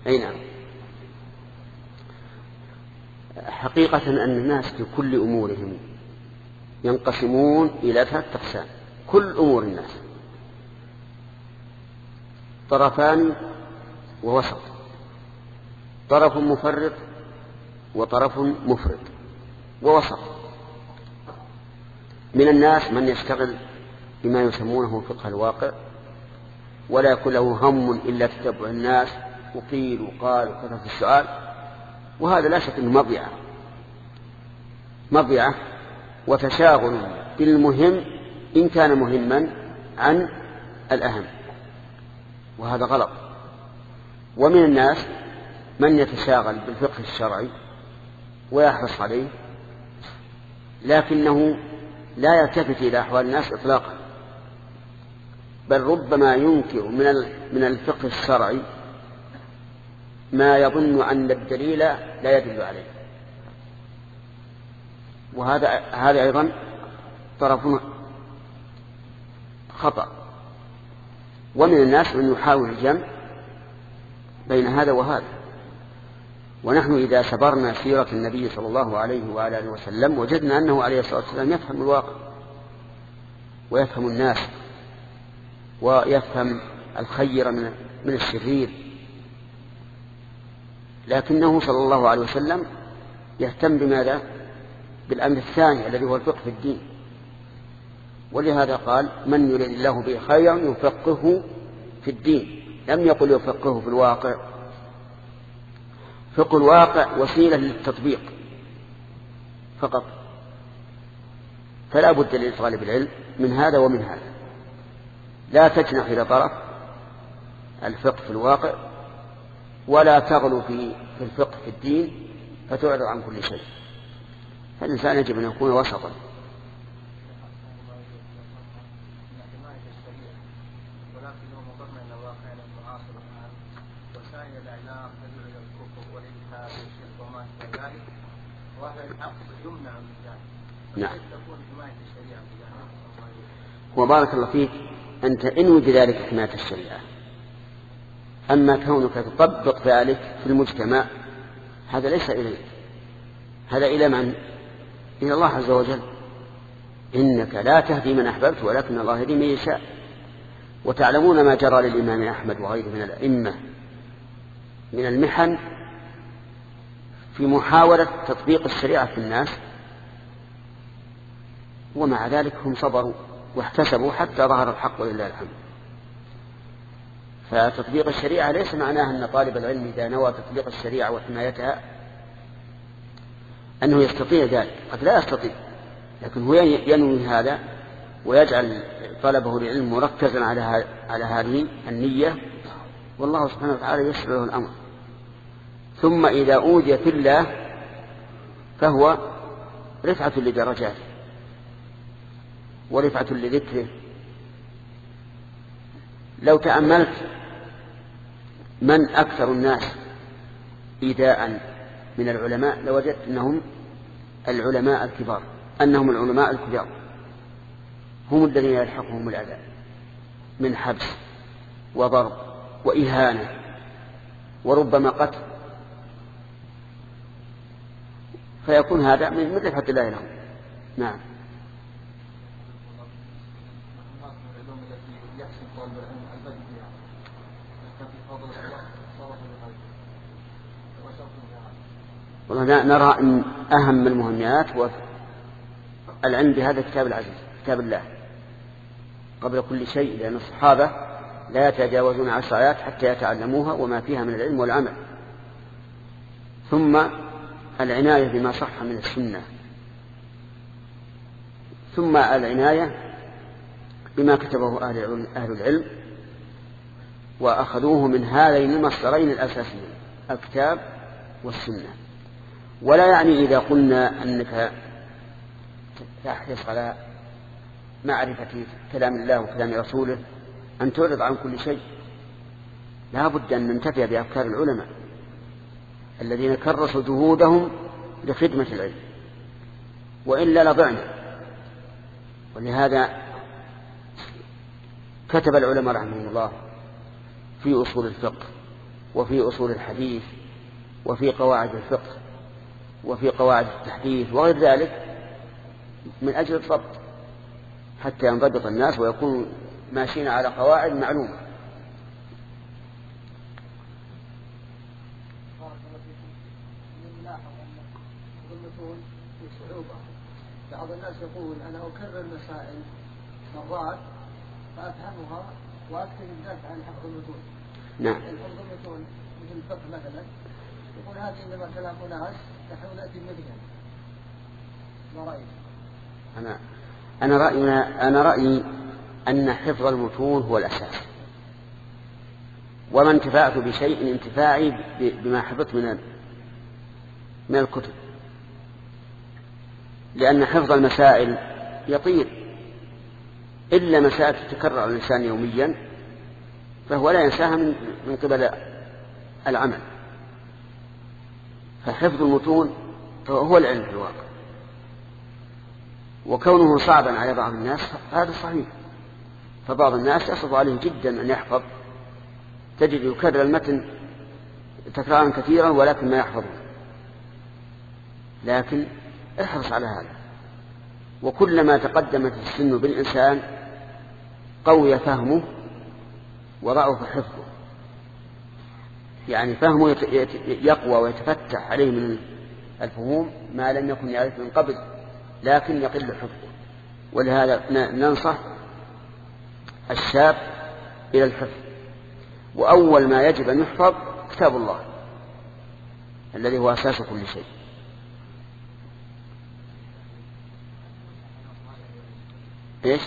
Speaker 1: أي نعم حقيقة أن الناس في كل أمورهم ينقسمون إلى ثلاثة أقسام. كل أمور الناس. طرفان ووسط. طرف مفرط وطرف مفرط. ووسط. من الناس من يشتغل بما يسمونه فقه الواقع ولا يكون له هم إلا تتبع الناس وقيل وقال وكثرة السؤال وهذا لا شك أنه مضيعة. مضيعة وتشاغل بالمهم إن كان مهما عن الأهم. وهذا غلط. ومن الناس من يتشاغل بالفقه الشرعي ويحرص عليه لكنه لا يلتفت إلى أحوال الناس إطلاقا. بل ربما ينكر من من الفقه الشرعي ما يظن أن الدليل لا يدل عليه. وهذا هذا أيضا طرف خطأ. ومن الناس من يحاول الجمع بين هذا وهذا. ونحن إذا سبرنا سيرة النبي صلى الله عليه وآله وسلم وجدنا أنه عليه الصلاة والسلام يفهم الواقع ويفهم الناس ويفهم الخير من من الشرير لكنه صلى الله عليه وسلم يهتم بماذا؟ بالأمر الثاني الذي هو الفقه في الدين. ولهذا قال من يريد الله به خيرا يفقهه في الدين. لم يقل يفقهه في الواقع. فقه الواقع وسيلة للتطبيق فقط. فلا بد لطالب العلم من هذا ومن هذا. لا تجنح إلى طرف الفقه في الواقع ولا تغلو في الفقه في الدين فتعرض عن كل شيء. فالإنسان يجب أن يكون وسطا. نعم. وبارك الله فيك. أنت إن ذلك حماية الشريعة. أما كونك تطبق ذلك في المجتمع هذا ليس إليك. هذا إلى من؟ إلى الله عز وجل. إنك لا تهدي من أحببت ولكن الله يهدي من يشاء. وتعلمون ما جرى للإمام أحمد وغيره من الأئمة من المحن في محاولة تطبيق الشريعة في الناس ومع ذلك هم صبروا واحتسبوا حتى ظهر الحق ولله الحمد. فتطبيق الشريعة ليس معناه أن طالب العلم إذا نوى تطبيق الشريعة وحمايتها أنه يستطيع ذلك قد لا يستطيع لكن هو ينوي هذا ويجعل طلبه للعلم مركزا على على هذه النية. والله سبحانه وتعالى يسر الأمر. ثم إذا أوذي في الله فهو رفعة لدرجاته ورفعة لذكره. لو تأملت من أكثر الناس إيذاء من العلماء لوجدت أنهم العلماء الكبار أنهم العلماء الكبار. هم الذين يلحقهم الأذى من حبس وضرب وإهانة وربما قتل. فيكون هذا من رفعة الله لهم. نعم. نرى أن أهم المهمات هو العلم بهذا الكتاب العزيز كتاب الله. قبل كل شيء لأن الصحابة لا يتجاوزون عشر آيات حتى يتعلموها وما فيها من العلم والعمل. ثم العناية بما صح من السنة. ثم العناية بما كتبه أهل العلم وأخذوه من هذين المصدرين الأساسيين الكتاب والسنة. ولا يعني إذا قلنا أنك تحرص على معرفة كلام الله وكلام رسوله أن تعرض عن كل شيء. لا بد أن ننتفع بأفكار العلماء الذين كرسوا جهودهم لخدمة العلم. وإلا لضعنا. ولهذا كتب العلماء رحمهم الله في أصول الفقه وفي أصول الحديث وفي قواعد الفقه. وفي قواعد التحديث وغير ذلك من أجل الضبط حتى ينضبط الناس ويكونوا ماشيين على قواعد معلومة
Speaker 4: بعض الناس يقول أنا أكرر المسائل مرات فأفهمها وأكتب الدرس عن حفظ المتون.
Speaker 1: نعم.
Speaker 4: حفظ المتون مثل الفقه مثلا يقول هذه انما كلام ناس نحن ناتي مثلهم. ما رأيك؟
Speaker 1: أنا أنا رأينا أنا رأيي أن حفظ المتون هو الأساس وما انتفعت بشيء انتفاعي بما حفظت من من الكتب لأن حفظ المسائل يطير إلا مسائل تتكرر الإنسان يوميا فهو لا ينساها من قبل العمل فحفظ المتون هو العلم في الواقع. وكونه صعبا على بعض الناس هذا صحيح. فبعض الناس يصعب عليه جدا أن يحفظ. تجد يكرر المتن تكرارا كثيرا ولكن ما يحفظه. لكن احرص على هذا. وكلما تقدمت السن بالإنسان قوي فهمه وضعف حفظه. يعني فهمه يقوى ويتفتح عليه من الفهوم ما لم يكن يعرف من قبل لكن يقل حفظه ولهذا ننصح الشاب إلى الحفظ. وأول ما يجب أن يحفظ كتاب الله الذي هو أساس كل شيء. إيش؟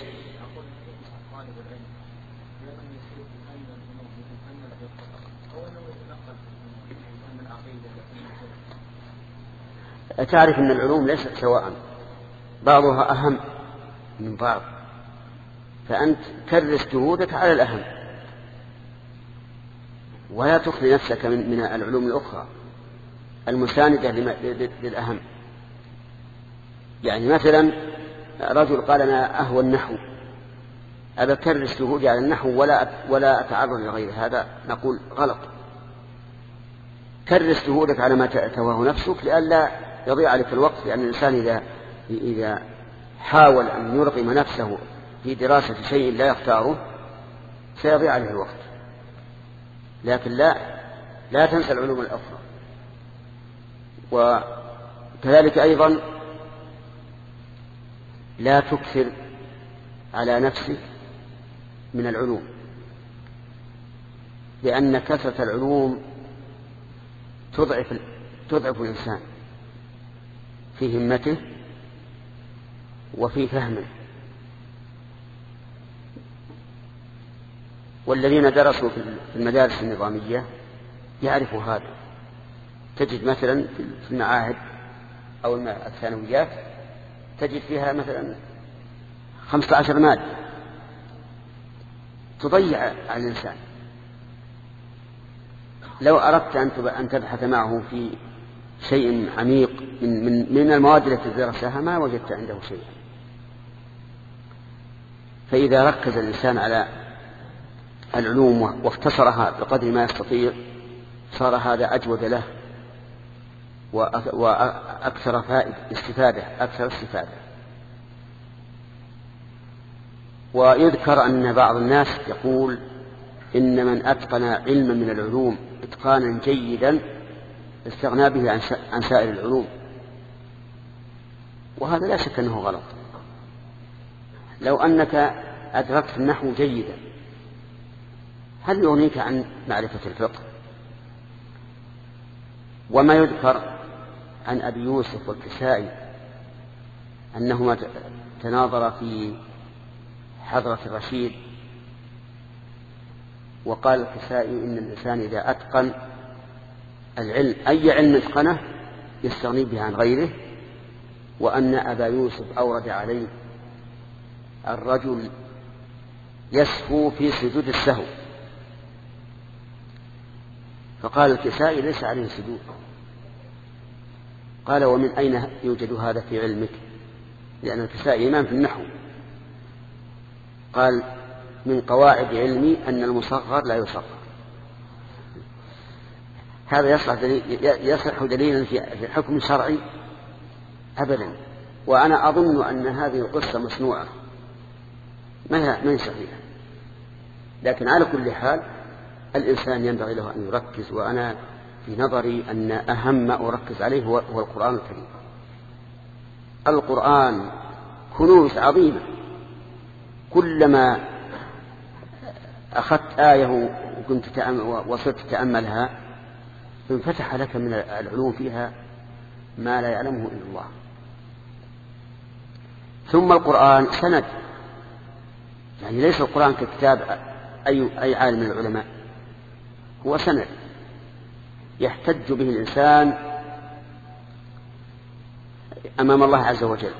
Speaker 1: تعرف أن العلوم ليست سواء بعضها أهم من بعض. فأنت كرس جهودك على الأهم. ولا تخفي نفسك من, من العلوم الأخرى المساندة للأهم. يعني مثلا رجل قال أنا أهوى النحو. أبا كرس جهودي على النحو ولا ولا أتعرض لغيره. هذا نقول غلط. كرس جهودك على ما تواه نفسك لئلا يضيع عليك الوقت لأن الإنسان إذا إذا حاول أن يرغم نفسه في دراسة شيء لا يختاره سيضيع عليه الوقت. لكن لا لا تنسى العلوم الأخرى. وكذلك أيضا لا تكثر على نفسك من العلوم لأن كثرة العلوم تضعف تضعف الإنسان. في همته وفي فهمه. والذين درسوا في المدارس النظامية يعرفوا هذا. تجد مثلا في المعاهد أو الثانويات تجد فيها مثلا خمسة عشر مادة تضيع على الإنسان. لو أردت أن تبحث معه في شيء عميق من, من, من المواد التي درسها ما وجدت عنده شيئا فإذا ركز الإنسان على العلوم واختصرها بقدر ما يستطيع صار هذا أجود له وأكثر فائدة استفادة أكثر استفادة. ويذكر أن بعض الناس يقول إن من أتقن علما من العلوم إتقانا جيدا استغنى به عن سائر العلوم. وهذا لا شك أنه غلط. لو أنك أدركت النحو جيدا هل يغنيك عن معرفة الفقه؟ وما يذكر عن أبي يوسف والكسائي أنهما تناظرا في حضرة الرشيد وقال الكسائي إن الإنسان إذا أتقن العلم أي علم اتقنه يستغني به عن غيره وأن أبا يوسف أورد عليه الرجل يسهو في سجود السهو. فقال الكسائي ليس عليه سجود. قال ومن أين يوجد هذا في علمك؟ لأن الكسائي إمام في النحو. قال من قواعد علمي أن المصغر لا يصغر. هذا يصلح دليل يصلح دليلا في حكم شرعي؟ أبدا. وأنا أظن أن هذه القصة مصنوعة. ما هي صحيحة؟ لكن على كل حال الإنسان ينبغي له أن يركز وأنا في نظري أن أهم ما أركز عليه هو, هو القرآن الكريم. القرآن كنوز عظيمة. كلما أخذت آية وكنت وصرت تتأملها انفتح لك من العلوم فيها ما لا يعلمه إلا الله. ثم القرآن سند. يعني ليس القرآن ككتاب أي أي عالم من العلماء. هو سند. يحتج به الإنسان أمام الله عز وجل.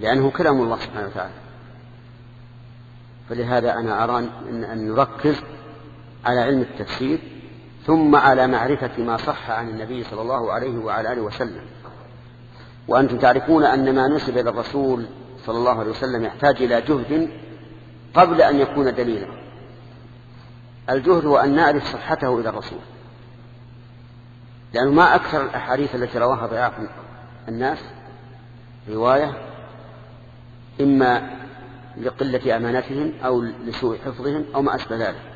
Speaker 1: لأنه كلام الله سبحانه وتعالى. فلهذا أنا أرى أن نركز على علم التفسير ثم على معرفة ما صح عن النبي صلى الله عليه وعلى آله وسلم. وأنتم تعرفون أن ما نسب إلى الرسول صلى الله عليه وسلم يحتاج إلى جهد قبل أن يكون دليلا. الجهد هو أن نعرف صحته إلى الرسول. لأنه ما أكثر الأحاديث التي رواها ضعاف الناس رواية إما لقلة أمانتهم أو لسوء حفظهم أو ما أشبه ذلك.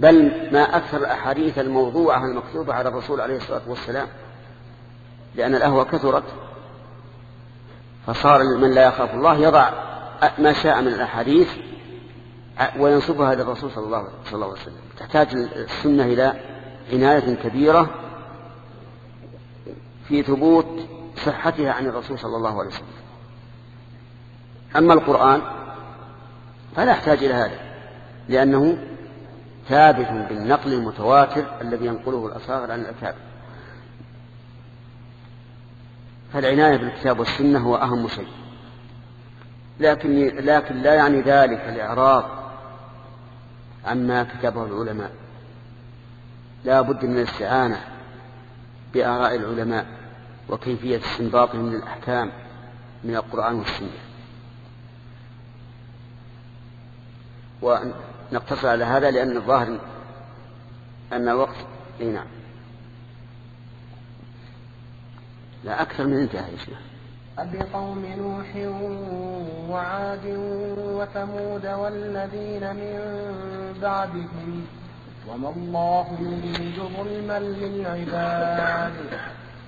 Speaker 1: بل ما أكثر الأحاديث الموضوعة المكتوبة على الرسول عليه الصلاة والسلام لأن الأهوى كثرت فصار من لا يخاف الله يضع ما شاء من الأحاديث وينصبها للرسول صلى الله, عليه وسلم. تحتاج السنة إلى عناية كبيرة في ثبوت صحتها عن الرسول صلى الله عليه وسلم. أما القرآن فلا يحتاج إلى هذا لأنه ثابت بالنقل المتواتر الذي ينقله الأصاغر عن الأكابر فالعناية بالكتاب والسنة هو أهم شيء. لكن لكن لا يعني ذلك الإعراض عما كتبه العلماء. لا بد من الاستعانة بآراء العلماء وكيفية استنباطهم من الأحكام من القرآن والسنة. ونقتصر على هذا لأن الظاهر أن الوقت إي نعم. لا أكثر من انتهى شيخ.
Speaker 5: أبقوم نوح وعاد وثمود والذين من بعدهم. وما الله يريد ظلما للعباد.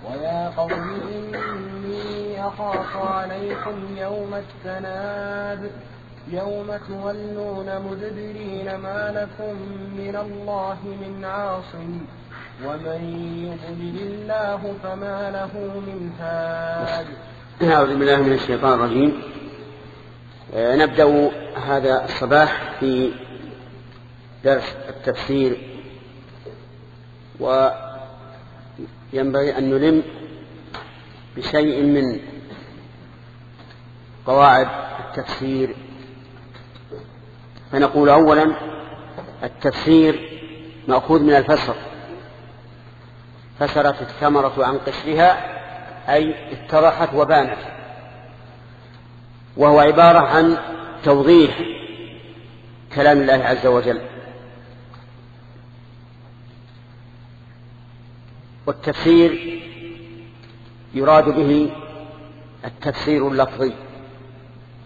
Speaker 5: ويا قوم إني أخاف عليكم يوم التناد. يوم تولون مدبرين ما لكم من الله من عاصم ومن يضلل الله فما له من هاد.
Speaker 1: أعوذ بالله من الشيطان الرجيم. آه، نبدأ هذا الصباح في درس التفسير. وينبغي أن نلم بشيء من قواعد التفسير. فنقول أولا التفسير مأخوذ من الفسر. فسرت الثمرة عن قشرها أي اتضحت وبانت. وهو عبارة عن توضيح كلام الله عز وجل. والتفسير يراد به التفسير اللفظي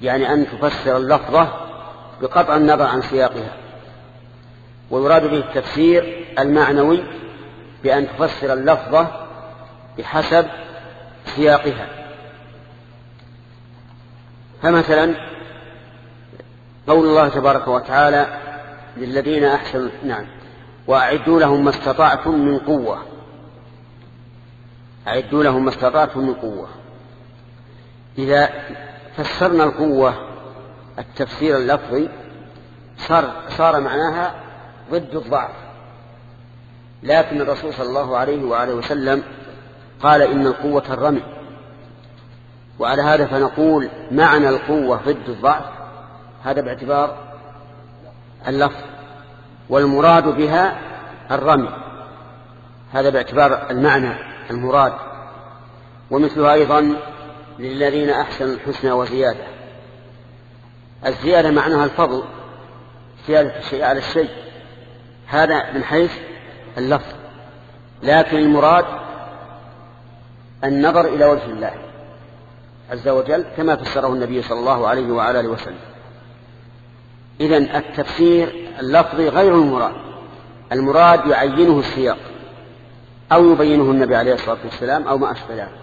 Speaker 1: يعني أن تفسر اللفظة بقطع النظر عن سياقها. ويراد به التفسير المعنوي بأن تفسر اللفظة بحسب سياقها. فمثلا قول الله تبارك وتعالى للذين أحسنوا نعم وأعدوا لهم ما استطعتم من قوة. أعدوا لهم ما استطعتم من قوة. إذا فسرنا القوة التفسير اللفظي صار, صار معناها ضد الضعف. لكن الرسول صلى الله عليه وآله وسلم قال إن القوة الرمي. وعلى هذا فنقول معنى القوة ضد الضعف هذا باعتبار اللفظ والمراد بها الرمي. هذا باعتبار المعنى المراد. ومثلها أيضا للذين أحسنوا الحسنى وزيادة. الزيادة معناها الفضل زيادة الشيء على الشيء. هذا من حيث اللفظ. لكن المراد النظر إلى وجه الله عز وجل كما فسره النبي صلى الله عليه وعلى آله وسلم. إذا التفسير اللفظي غير المراد. المراد يعينه السياق أو يبينه النبي عليه الصلاة والسلام أو ما أشبه ذلك.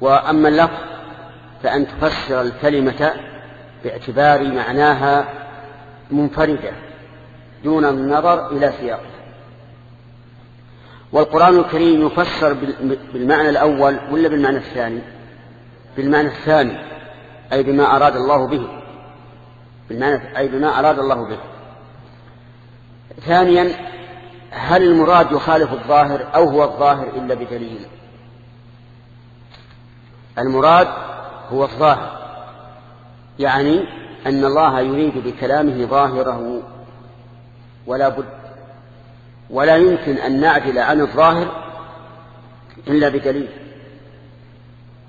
Speaker 1: وأما اللفظ فأن تفسر الكلمة باعتبار معناها منفردة دون النظر إلى سياقها والقرآن الكريم يفسر بالمعنى الأول ولا بالمعنى الثاني؟ بالمعنى الثاني أي بما أراد الله به. بالمعنى أي بما أراد الله به. ثانيا هل المراد يخالف الظاهر أو هو الظاهر إلا بدليل؟ المراد هو الظاهر. يعني أن الله يريد بكلامه ظاهره ولا بد ولا يمكن أن نعدل عن الظاهر إلا بدليل.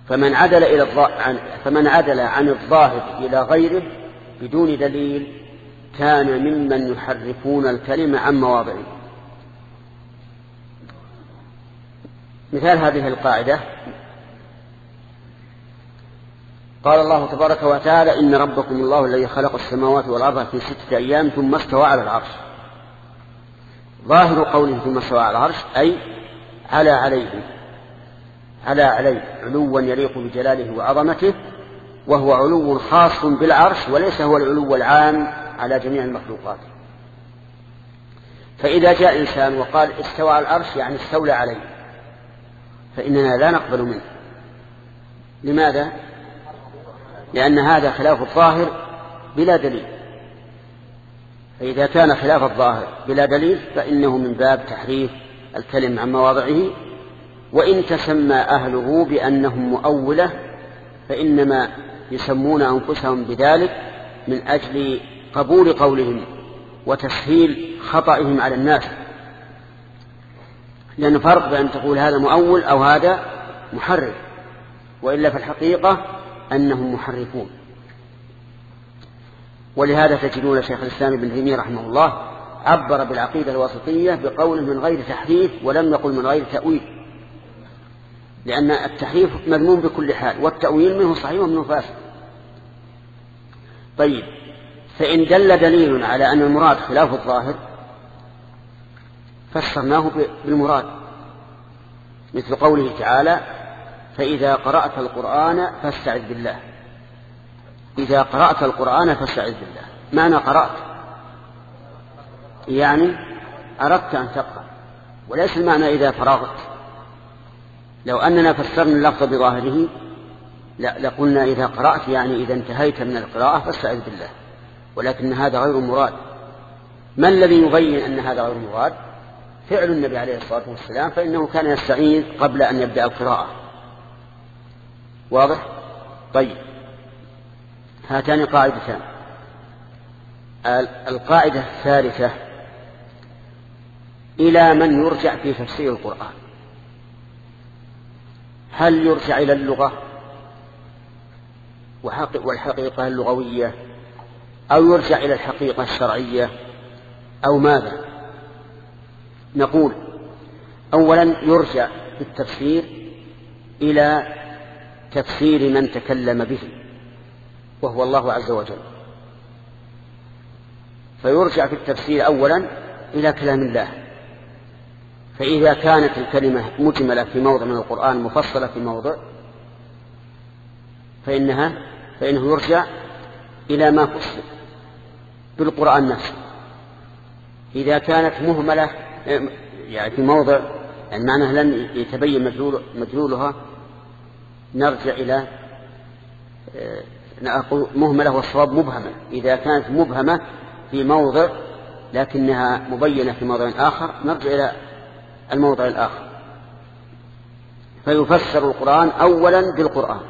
Speaker 1: فمن عدل إلى عن فمن عدل عن الظاهر إلى غيره بدون دليل كان ممن يحرفون الكلمة عن مواضعه. مثال هذه القاعدة قال الله تبارك وتعالى إن ربكم الله الذي خلق السماوات والأرض في ستة أيام ثم استوى على العرش. ظاهر قوله ثم استوى على العرش أي على عليه على عليه علوا يليق بجلاله وعظمته وهو علو خاص بالعرش وليس هو العلو العام على جميع المخلوقات. فإذا جاء إنسان وقال استوى على العرش يعني استولى عليه فإننا لا نقبل منه. لماذا؟ لأن هذا خلاف الظاهر بلا دليل. فإذا كان خلاف الظاهر بلا دليل فإنه من باب تحريف الكلم عن مواضعه وإن تسمى أهله بأنهم مؤولة فإنما يسمون أنفسهم بذلك من أجل قبول قولهم وتسهيل خطئهم على الناس. لأن فرق بأن تقول هذا مؤول أو هذا محرف وإلا في الحقيقة أنهم محرفون. ولهذا تجدون شيخ الإسلام ابن تيمية رحمه الله عبر بالعقيدة الواسطية بقوله من غير تحريف ولم يقل من غير تأويل. لأن التحريف مذموم بكل حال والتأويل منه صحيح ومنه فاسد. طيب فإن دل دليل على أن المراد خلاف الظاهر فسرناه بالمراد مثل قوله تعالى فإذا قرأت القرآن فاستعذ بالله. إذا قرأت القرآن فاستعذ بالله. معنى قرأت؟ يعني أردت أن تقرأ. وليس المعنى إذا فرغت. لو أننا فسرنا اللفظ بظاهره لقلنا إذا قرأت يعني إذا انتهيت من القراءة فاستعذ بالله. ولكن هذا غير مراد. ما الذي يبين أن هذا غير مراد؟ فعل النبي عليه الصلاة والسلام فإنه كان يستعيذ قبل أن يبدأ القراءة. واضح؟ طيب. هاتان قاعدتان. القاعدة الثالثة إلى من يرجع في تفسير القرآن. هل يرجع إلى اللغة؟ والحقيقة اللغوية؟ أو يرجع إلى الحقيقة الشرعية؟ أو ماذا؟ نقول أولا يرجع في التفسير إلى تفسير من تكلم به وهو الله عز وجل. فيرجع في التفسير أولا إلى كلام الله. فإذا كانت الكلمة مجملة في موضع من القرآن مفصلة في موضع فإنها فإنه يرجع إلى ما فصل بالقرآن نفسه. إذا كانت مهملة يعني في موضع يعني معناه لن يتبين مدلول مدلولها نرجع إلى آه، نقول مهملة والصواب مبهمة. إذا كانت مبهمة في موضع لكنها مبينة في موضع آخر نرجع إلى الموضع الآخر. فيفسر القرآن أولا بالقرآن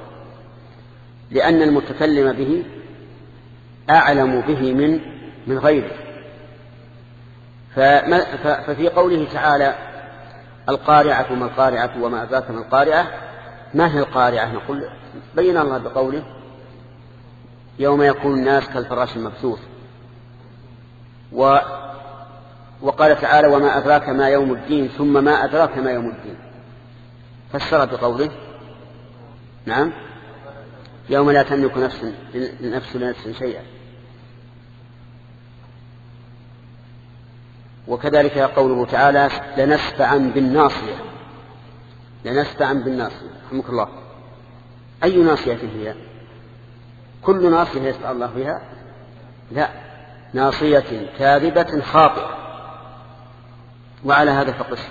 Speaker 1: لأن المتكلم به أعلم به من من غيره. ففي قوله تعالى القارعة ما القارعة وما أدراك ما القارعة ما هي القارعة؟ نقول بين الله بقوله يوم يكون الناس كالفراش المبثوث. و وقال تعالى وما أدراك ما يوم الدين ثم ما أدراك ما يوم الدين. فسر بقوله نعم يوم لا تملك نفس لنفس لنفس شيئا. وكذلك قوله تعالى لنسفعا بالناصية. لنسفعا بالناصية رحمك الله. أي ناصية هي كل ناصية يسفع الله بها لا. ناصية كاذبة خاطئة. وعلى هذا فقس.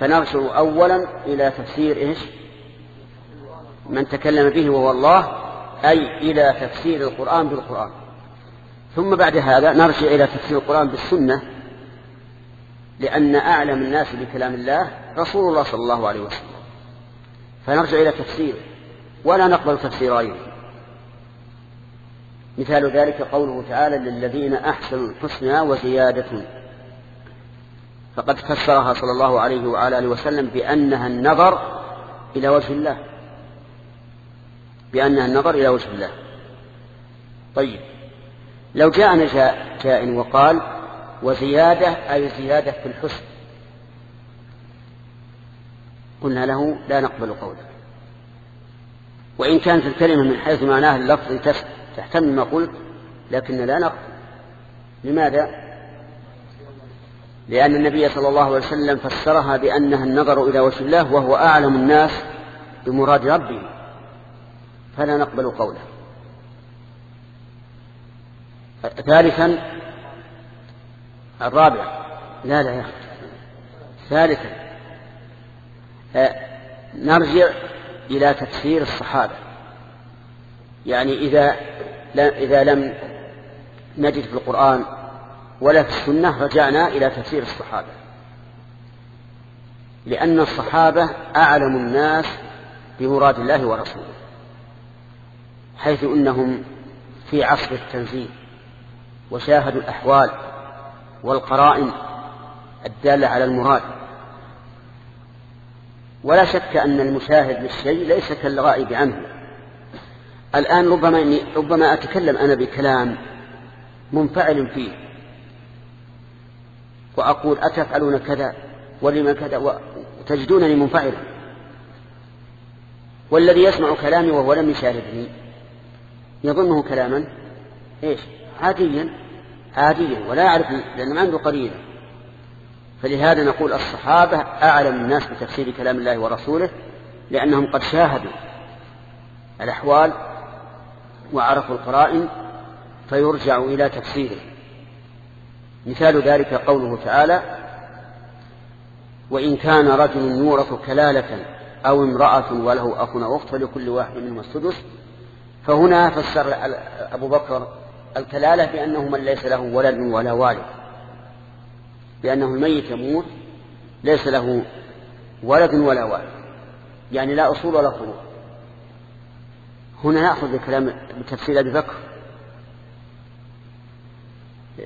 Speaker 1: فنرجع أولا إلى تفسير إيش؟ من تكلم به وهو الله أي إلى تفسير القرآن بالقرآن. ثم بعد هذا نرجع إلى تفسير القرآن بالسنة. لأن أعلم الناس بكلام الله رسول الله صلى الله عليه وسلم. فنرجع إلى تفسيره ولا نقبل تفسير غيره. مثال ذلك قوله تعالى للذين أحسنوا الحسنى وزيادة. فقد فسرها صلى الله عليه وعلى آله وسلم بأنها النظر إلى وجه الله. بأنها النظر إلى وجه الله. طيب لو جاءنا جاء جاء وقال وزيادة أي زيادة في الحسن. قلنا له لا نقبل قولك وإن كانت الكلمة من حيث معناها اللفظ تحتمل ما قلت لكن لا نقبل. لماذا؟ لأن النبي صلى الله عليه وسلم فسرها بأنها النظر إلى وجه الله وهو أعلم الناس بمراد ربه. فلا نقبل قوله. ثالثا الرابع. لا لا يا أخي. ثالثا آه، نرجع إلى تفسير الصحابة. يعني إذا إذا لم نجد في القرآن ولا في السنة رجعنا إلى تفسير الصحابة. لأن الصحابة أعلم الناس بمراد الله ورسوله حيث إنهم في عصر التنزيل وشاهدوا الأحوال والقرائن الدالة على المراد. ولا شك أن المشاهد للشيء ليس كالغائب عنه الآن ربما إني ربما أتكلم أنا بكلام منفعل فيه. وأقول أتفعلون كذا ولما كذا وتجدونني منفعلا. والذي يسمع كلامي وهو لم يشاهدني يظنه كلاما. إيش؟ عاديا. عاديا ولا يعرف لأنه ما عنده قرينة. فلهذا نقول الصحابة أعلم الناس بتفسير كلام الله ورسوله لأنهم قد شاهدوا الأحوال وعرفوا القرائن فيرجع إلى تفسيره. مثال ذلك قوله تعالى وإن كان رجل يورث كلالة أو امرأة وله أخ أخت فلكل واحد منهم السدس فهنا فسر أبو بكر الكلالة بأنه من ليس له ولد ولا والد. بأنه الميت يموت ليس له ولد ولا والد. يعني لا أصول ولا فروع. هنا نأخذ بكلام بتفسير أبي بكر.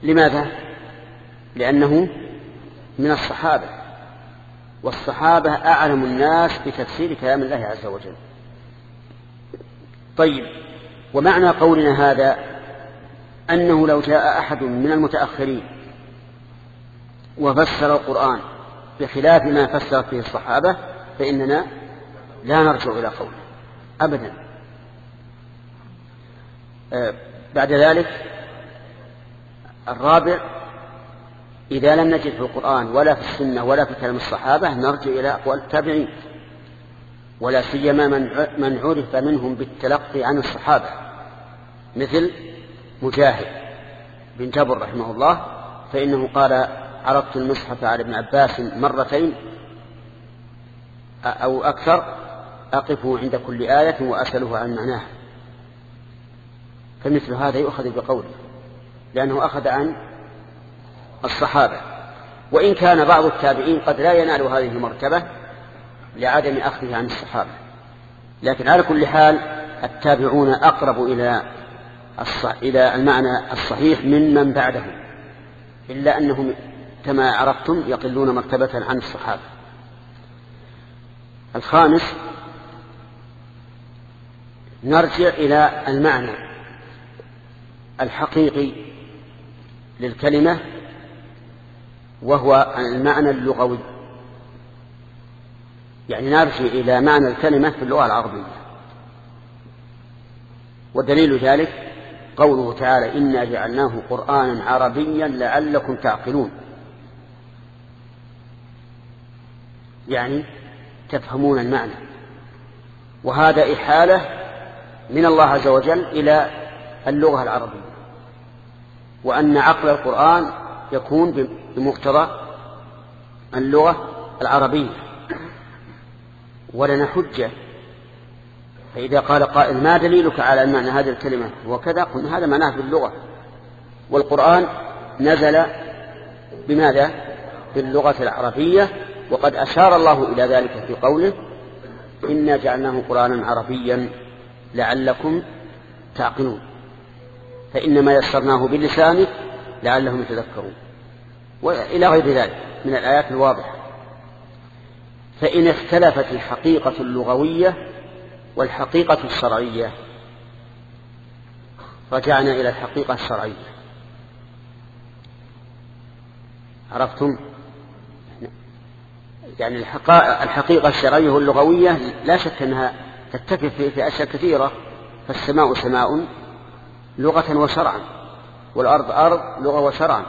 Speaker 1: لماذا؟ لأنه من الصحابة. والصحابة أعلم الناس بتفسير كلام الله عز وجل. طيب ومعنى قولنا هذا أنه لو جاء أحد من المتأخرين وفسر القرآن بخلاف ما فسر فيه الصحابة فإننا لا نرجع إلى قوله أبدا. آه بعد ذلك الرابع إذا لم نجد في القرآن ولا في السنة ولا في كلام الصحابة نرجع إلى أقوال التابعين ولا سيما من من عرف منهم بالتلقي عن الصحابة مثل مجاهد بن جبر رحمه الله فإنه قال عرضت المصحف على ابن عباس مرتين أو أكثر أقف عند كل آية وأسأله عن معناها فمثل هذا يؤخذ بقوله لأنه أخذ عن الصحابة. وإن كان بعض التابعين قد لا ينال هذه المرتبة لعدم أخذه عن الصحابة. لكن على كل حال التابعون أقرب إلى إلى المعنى الصحيح ممن بعدهم إلا أنهم كما عرفتم يقلون مرتبة عن الصحابة. الخامس نرجع إلى المعنى الحقيقي للكلمة وهو المعنى اللغوي. يعني نرجع إلى معنى الكلمة في اللغة العربية. ودليل ذلك قوله تعالى إنا جعلناه قرآنا عربيا لعلكم تعقلون. يعني تفهمون المعنى. وهذا إحالة من الله عز وجل إلى اللغة العربية. وأن عقل القرآن يكون بمقتضى اللغة العربية. ولنا حجة فإذا قال قائل ما دليلك على أن معنى هذه الكلمة وكذا قلنا هذا معناه باللغة والقرآن نزل بماذا؟ باللغة العربية وقد أشار الله إلى ذلك في قوله إنا جعلناه قرآنا عربيا لعلكم تعقلون. فإنما يسرناه بلسانك لعلهم يتذكرون. وإلى غير ذلك من الآيات الواضحة. فإن اختلفت الحقيقة اللغوية والحقيقة الشرعية. رجعنا إلى الحقيقة الشرعية. عرفتم؟ يعني الحقيقة الشرعية واللغوية لا شك أنها تتفق في أشياء كثيرة. فالسماء سماء لغة وشرعا. والأرض أرض لغة وشرعا.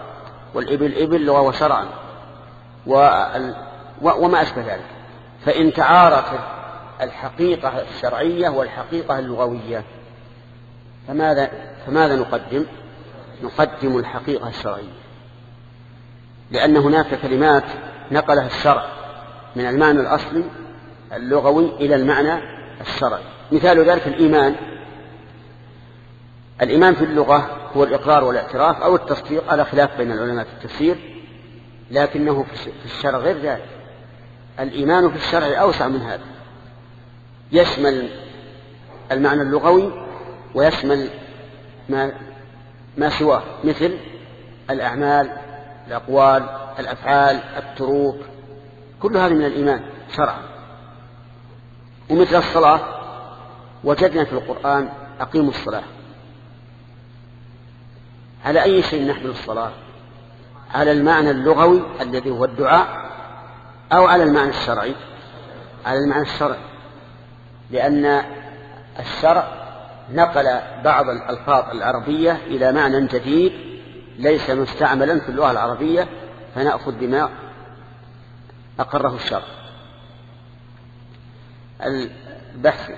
Speaker 1: والإبل إبل لغة وشرعا. وما أشبه ذلك. فإن تعارضت الحقيقة الشرعية والحقيقة اللغوية. فماذا فماذا نقدم؟ نقدم الحقيقة الشرعية. لأن هناك كلمات نقلها الشرع من المعنى الأصلي اللغوي إلى المعنى الشرعي. مثال ذلك الإيمان. الإيمان في اللغة هو الإقرار والاعتراف أو التصديق على خلاف بين العلماء في التفسير لكنه في الشرع غير ذلك. الإيمان في الشرع أوسع من هذا. يشمل المعنى اللغوي ويشمل ما ما سواه مثل الأعمال الأقوال الأفعال التروك كل هذه من الإيمان شرعا. ومثل الصلاة وجدنا في القرآن أقيموا الصلاة. على أي شيء نحمل الصلاة؟ على المعنى اللغوي الذي هو الدعاء أو على المعنى الشرعي؟ على المعنى الشرعي. لأن الشرع نقل بعض الألفاظ العربية إلى معنى جديد ليس مستعملا في اللغة العربية فنأخذ بما أقره الشرع. البحث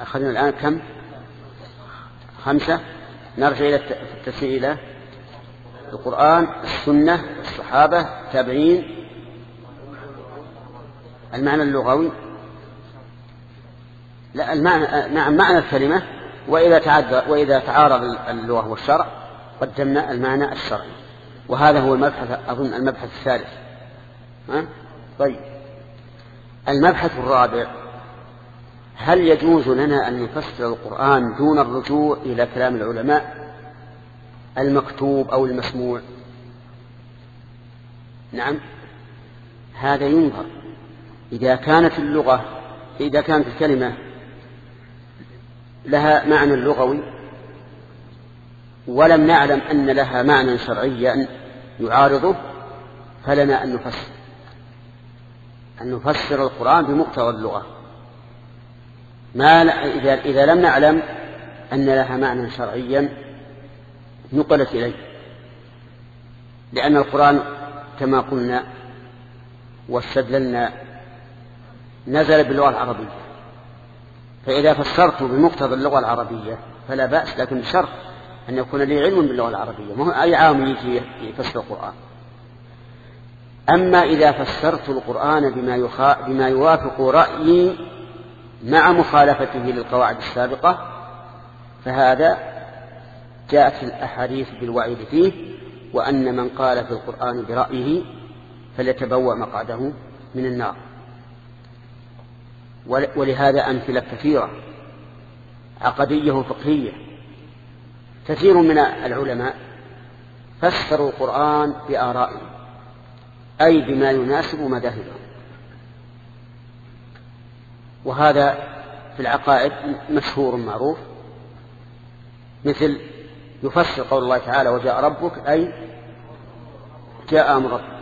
Speaker 1: أخذنا الآن كم؟ خمسة. نرجع إلى التفسير إلى القرآن السنة الصحابة التابعين. المعنى اللغوي. لا المعنى نعم معنى الكلمة وإذا تعدى وإذا تعارض اللغة والشرع قدمنا المعنى الشرعي. وهذا هو المبحث أظن المبحث الثالث. ها؟ طيب. المبحث الرابع. هل يجوز لنا أن نفسر القرآن دون الرجوع إلى كلام العلماء المكتوب أو المسموع؟ نعم. هذا ينظر. إذا كانت اللغة إذا كانت الكلمة لها معنى لغوي ولم نعلم أن لها معنى شرعيا يعارضه فلنا أن نفسر أن نفسر القرآن بمقتضى اللغة. ما إذا, إذا لم نعلم أن لها معنى شرعيا نقلت إليه لأن القرآن كما قلنا واستدللنا نزل باللغة العربية. فإذا فسرت بمقتضى اللغة العربية فلا بأس لكن بشرط أن يكون لي علم باللغة العربية ما هو أي عام يجي يفسر القرآن. أما إذا فسرت القرآن بما, يخا... بما يوافق رأيي مع مخالفته للقواعد السابقة فهذا جاءت الأحاديث بالوعيد فيه وأن من قال في القرآن برأيه فليتبوأ مقعده من النار. ولهذا أمثلة كثيرة. عقدية وفقهية. كثير من العلماء فسروا القرآن بآرائهم أي بما يناسب مذاهبهم. وهذا في العقائد مشهور معروف مثل يفسر قول الله تعالى وجاء ربك أي جاء أمر ربك.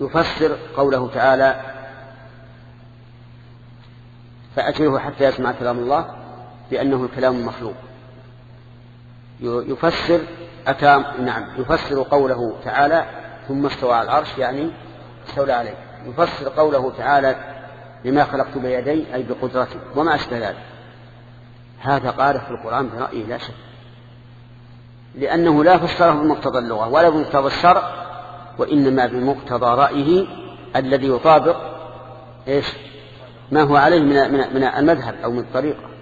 Speaker 1: يفسر قوله تعالى فأجره حتى يسمع كلام الله بأنه الكلام المخلوق يفسر أتى نعم يفسر قوله تعالى ثم استوى على العرش يعني استولى عليه. يفسر قوله تعالى لما خلقت بيدي أي بقدرتي وما أشبه ذلك. هذا قال في القرآن برأيه لا شك. لأنه لا فسره بمقتضى اللغة ولا بمقتضى الشرع وإنما بمقتضى رأيه الذي يطابق إيش؟ ما هو عليه من المذهب أو من الطريقة.